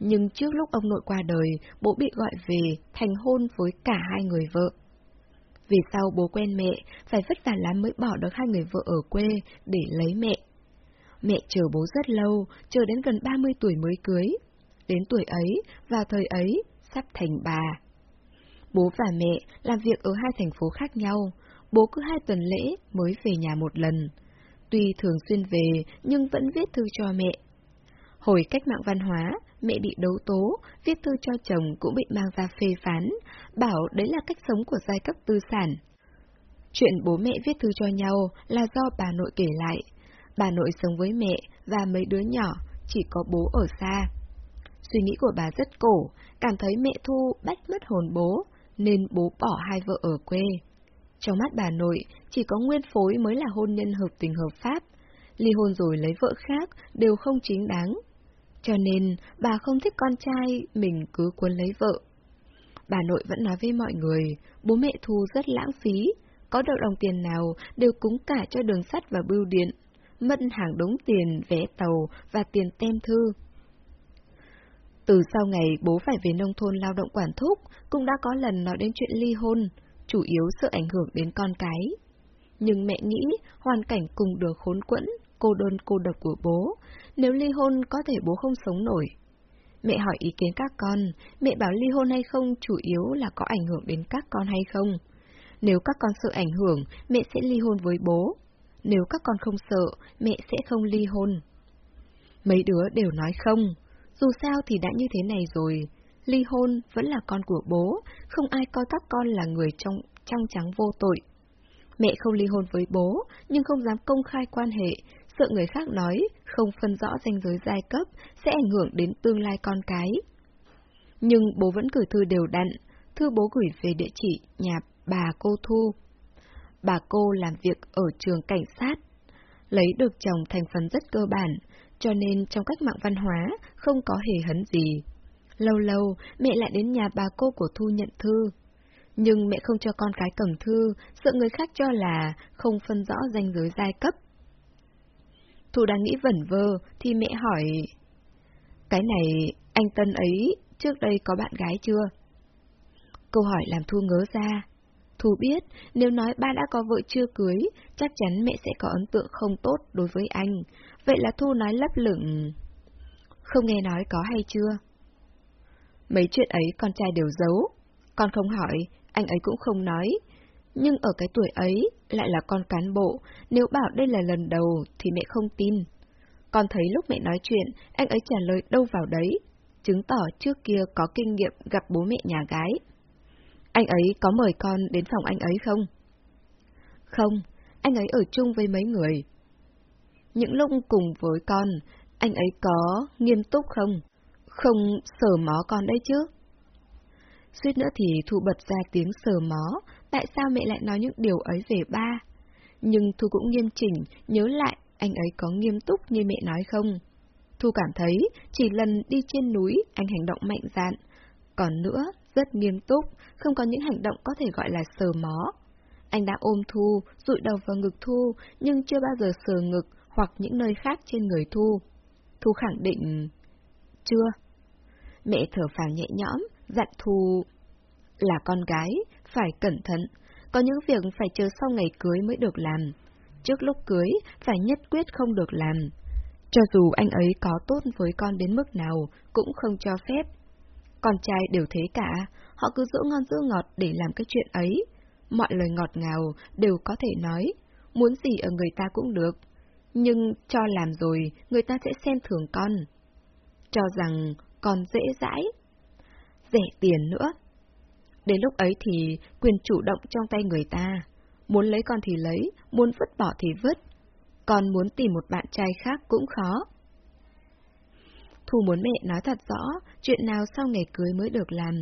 Nhưng trước lúc ông nội qua đời, bố bị gọi về, thành hôn với cả hai người vợ. Vì sau bố quen mẹ, phải vất vả lắm mới bỏ được hai người vợ ở quê để lấy mẹ. Mẹ chờ bố rất lâu, chờ đến gần 30 tuổi mới cưới. Đến tuổi ấy, vào thời ấy, sắp thành bà. Bố và mẹ làm việc ở hai thành phố khác nhau, bố cứ hai tuần lễ mới về nhà một lần. Tuy thường xuyên về, nhưng vẫn viết thư cho mẹ. Hồi cách mạng văn hóa, mẹ bị đấu tố, viết thư cho chồng cũng bị mang ra phê phán, bảo đấy là cách sống của giai cấp tư sản. Chuyện bố mẹ viết thư cho nhau là do bà nội kể lại. Bà nội sống với mẹ và mấy đứa nhỏ, chỉ có bố ở xa. Suy nghĩ của bà rất cổ, cảm thấy mẹ Thu bách mất hồn bố, nên bố bỏ hai vợ ở quê. Trong mắt bà nội, chỉ có nguyên phối mới là hôn nhân hợp tình hợp pháp. Ly hôn rồi lấy vợ khác đều không chính đáng. Cho nên, bà không thích con trai mình cứ cuốn lấy vợ. Bà nội vẫn nói với mọi người, bố mẹ Thu rất lãng phí, có đậu đồng tiền nào đều cúng cả cho đường sắt và bưu điện, mất hàng đống tiền, vé tàu và tiền tem thư. Từ sau ngày bố phải về nông thôn lao động quản thúc, cũng đã có lần nói đến chuyện ly hôn, chủ yếu sợ ảnh hưởng đến con cái. Nhưng mẹ nghĩ hoàn cảnh cùng đường khốn quẫn, cô đơn cô độc của bố, nếu ly hôn có thể bố không sống nổi. Mẹ hỏi ý kiến các con, mẹ bảo ly hôn hay không chủ yếu là có ảnh hưởng đến các con hay không. Nếu các con sợ ảnh hưởng, mẹ sẽ ly hôn với bố. Nếu các con không sợ, mẹ sẽ không ly hôn. Mấy đứa đều nói không. Dù sao thì đã như thế này rồi, ly hôn vẫn là con của bố, không ai coi các con là người trong, trong trắng vô tội. Mẹ không ly hôn với bố, nhưng không dám công khai quan hệ, sợ người khác nói, không phân rõ danh giới giai cấp, sẽ ảnh hưởng đến tương lai con cái. Nhưng bố vẫn gửi thư đều đặn, thư bố gửi về địa chỉ nhà bà cô Thu. Bà cô làm việc ở trường cảnh sát, lấy được chồng thành phần rất cơ bản, cho nên trong cách mạng văn hóa không có hề hấn gì. Lâu lâu, mẹ lại đến nhà bà cô của Thu nhận thư. Nhưng mẹ không cho con cái cầm thư, sợ người khác cho là không phân rõ danh giới giai cấp. Thu đang nghĩ vẩn vơ, thì mẹ hỏi... Cái này, anh Tân ấy trước đây có bạn gái chưa? Câu hỏi làm Thu ngớ ra. Thu biết, nếu nói ba đã có vợ chưa cưới, chắc chắn mẹ sẽ có ấn tượng không tốt đối với anh. Vậy là Thu nói lấp lửng. Không nghe nói có hay chưa? Mấy chuyện ấy con trai đều giấu. Con không hỏi, anh ấy cũng không nói. Nhưng ở cái tuổi ấy, lại là con cán bộ, nếu bảo đây là lần đầu thì mẹ không tin. Con thấy lúc mẹ nói chuyện, anh ấy trả lời đâu vào đấy, chứng tỏ trước kia có kinh nghiệm gặp bố mẹ nhà gái. Anh ấy có mời con đến phòng anh ấy không? Không, anh ấy ở chung với mấy người. Những lúc cùng với con, anh ấy có nghiêm túc không? Không sờ mó con đấy chứ? Suýt nữa thì Thu bật ra tiếng sờ mó, tại sao mẹ lại nói những điều ấy về ba? Nhưng Thu cũng nghiêm chỉnh, nhớ lại anh ấy có nghiêm túc như mẹ nói không? Thu cảm thấy chỉ lần đi trên núi anh hành động mạnh dạn, còn nữa rất nghiêm túc, không có những hành động có thể gọi là sờ mó. Anh đã ôm Thu, rụi đầu vào ngực Thu, nhưng chưa bao giờ sờ ngực hoặc những nơi khác trên người Thu. Thu khẳng định... Chưa. Mẹ thở phào nhẹ nhõm, dặn thù Là con gái, phải cẩn thận, có những việc phải chờ sau ngày cưới mới được làm. Trước lúc cưới, phải nhất quyết không được làm. Cho dù anh ấy có tốt với con đến mức nào, cũng không cho phép. Con trai đều thế cả, họ cứ giữ ngon giữ ngọt để làm cái chuyện ấy. Mọi lời ngọt ngào đều có thể nói, muốn gì ở người ta cũng được. Nhưng cho làm rồi, người ta sẽ xem thường con. Cho rằng còn dễ dãi, rẻ tiền nữa. Đến lúc ấy thì quyền chủ động trong tay người ta. muốn lấy con thì lấy, muốn vứt bỏ thì vứt. còn muốn tìm một bạn trai khác cũng khó. Thu muốn mẹ nói thật rõ chuyện nào sau ngày cưới mới được làm,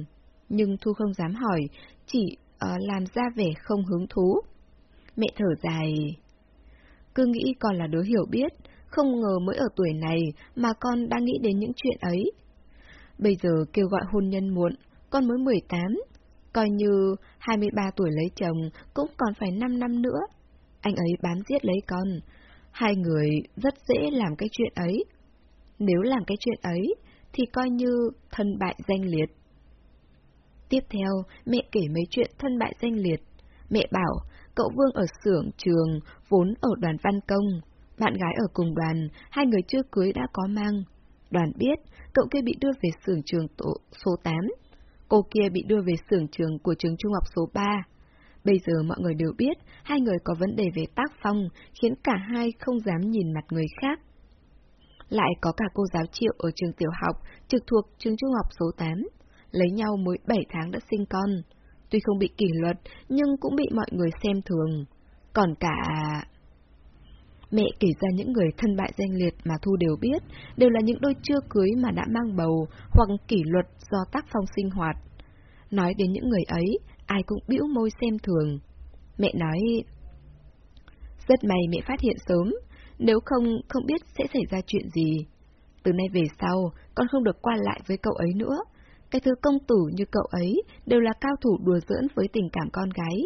nhưng Thu không dám hỏi, chỉ uh, làm ra vẻ không hứng thú. Mẹ thở dài. Cứ nghĩ con là đứa hiểu biết, không ngờ mới ở tuổi này mà con đang nghĩ đến những chuyện ấy. Bây giờ kêu gọi hôn nhân muộn, con mới 18, coi như 23 tuổi lấy chồng cũng còn phải 5 năm nữa. Anh ấy bám giết lấy con, hai người rất dễ làm cái chuyện ấy. Nếu làm cái chuyện ấy, thì coi như thân bại danh liệt. Tiếp theo, mẹ kể mấy chuyện thân bại danh liệt. Mẹ bảo, cậu Vương ở xưởng trường, vốn ở đoàn văn công. Bạn gái ở cùng đoàn, hai người chưa cưới đã có mang. Đoàn biết, cậu kia bị đưa về xưởng trường tổ số 8. Cô kia bị đưa về xưởng trường của trường trung học số 3. Bây giờ mọi người đều biết, hai người có vấn đề về tác phong, khiến cả hai không dám nhìn mặt người khác. Lại có cả cô giáo triệu ở trường tiểu học, trực thuộc trường trung học số 8. Lấy nhau mới 7 tháng đã sinh con. Tuy không bị kỷ luật, nhưng cũng bị mọi người xem thường. Còn cả... Mẹ kể ra những người thân bại danh liệt mà Thu đều biết, đều là những đôi chưa cưới mà đã mang bầu, hoặc kỷ luật do tác phong sinh hoạt. Nói đến những người ấy, ai cũng bĩu môi xem thường. Mẹ nói... Rất may mẹ phát hiện sớm, nếu không, không biết sẽ xảy ra chuyện gì. Từ nay về sau, con không được qua lại với cậu ấy nữa. Cái thứ công tử như cậu ấy đều là cao thủ đùa giỡn với tình cảm con gái.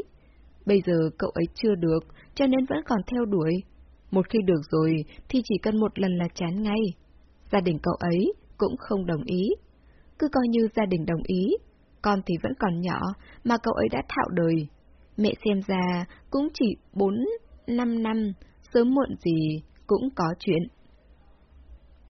Bây giờ cậu ấy chưa được, cho nên vẫn còn theo đuổi. Một khi được rồi, thì chỉ cần một lần là chán ngay. Gia đình cậu ấy cũng không đồng ý. Cứ coi như gia đình đồng ý, con thì vẫn còn nhỏ, mà cậu ấy đã thạo đời. Mẹ xem ra cũng chỉ 4, 5 năm, sớm muộn gì cũng có chuyện.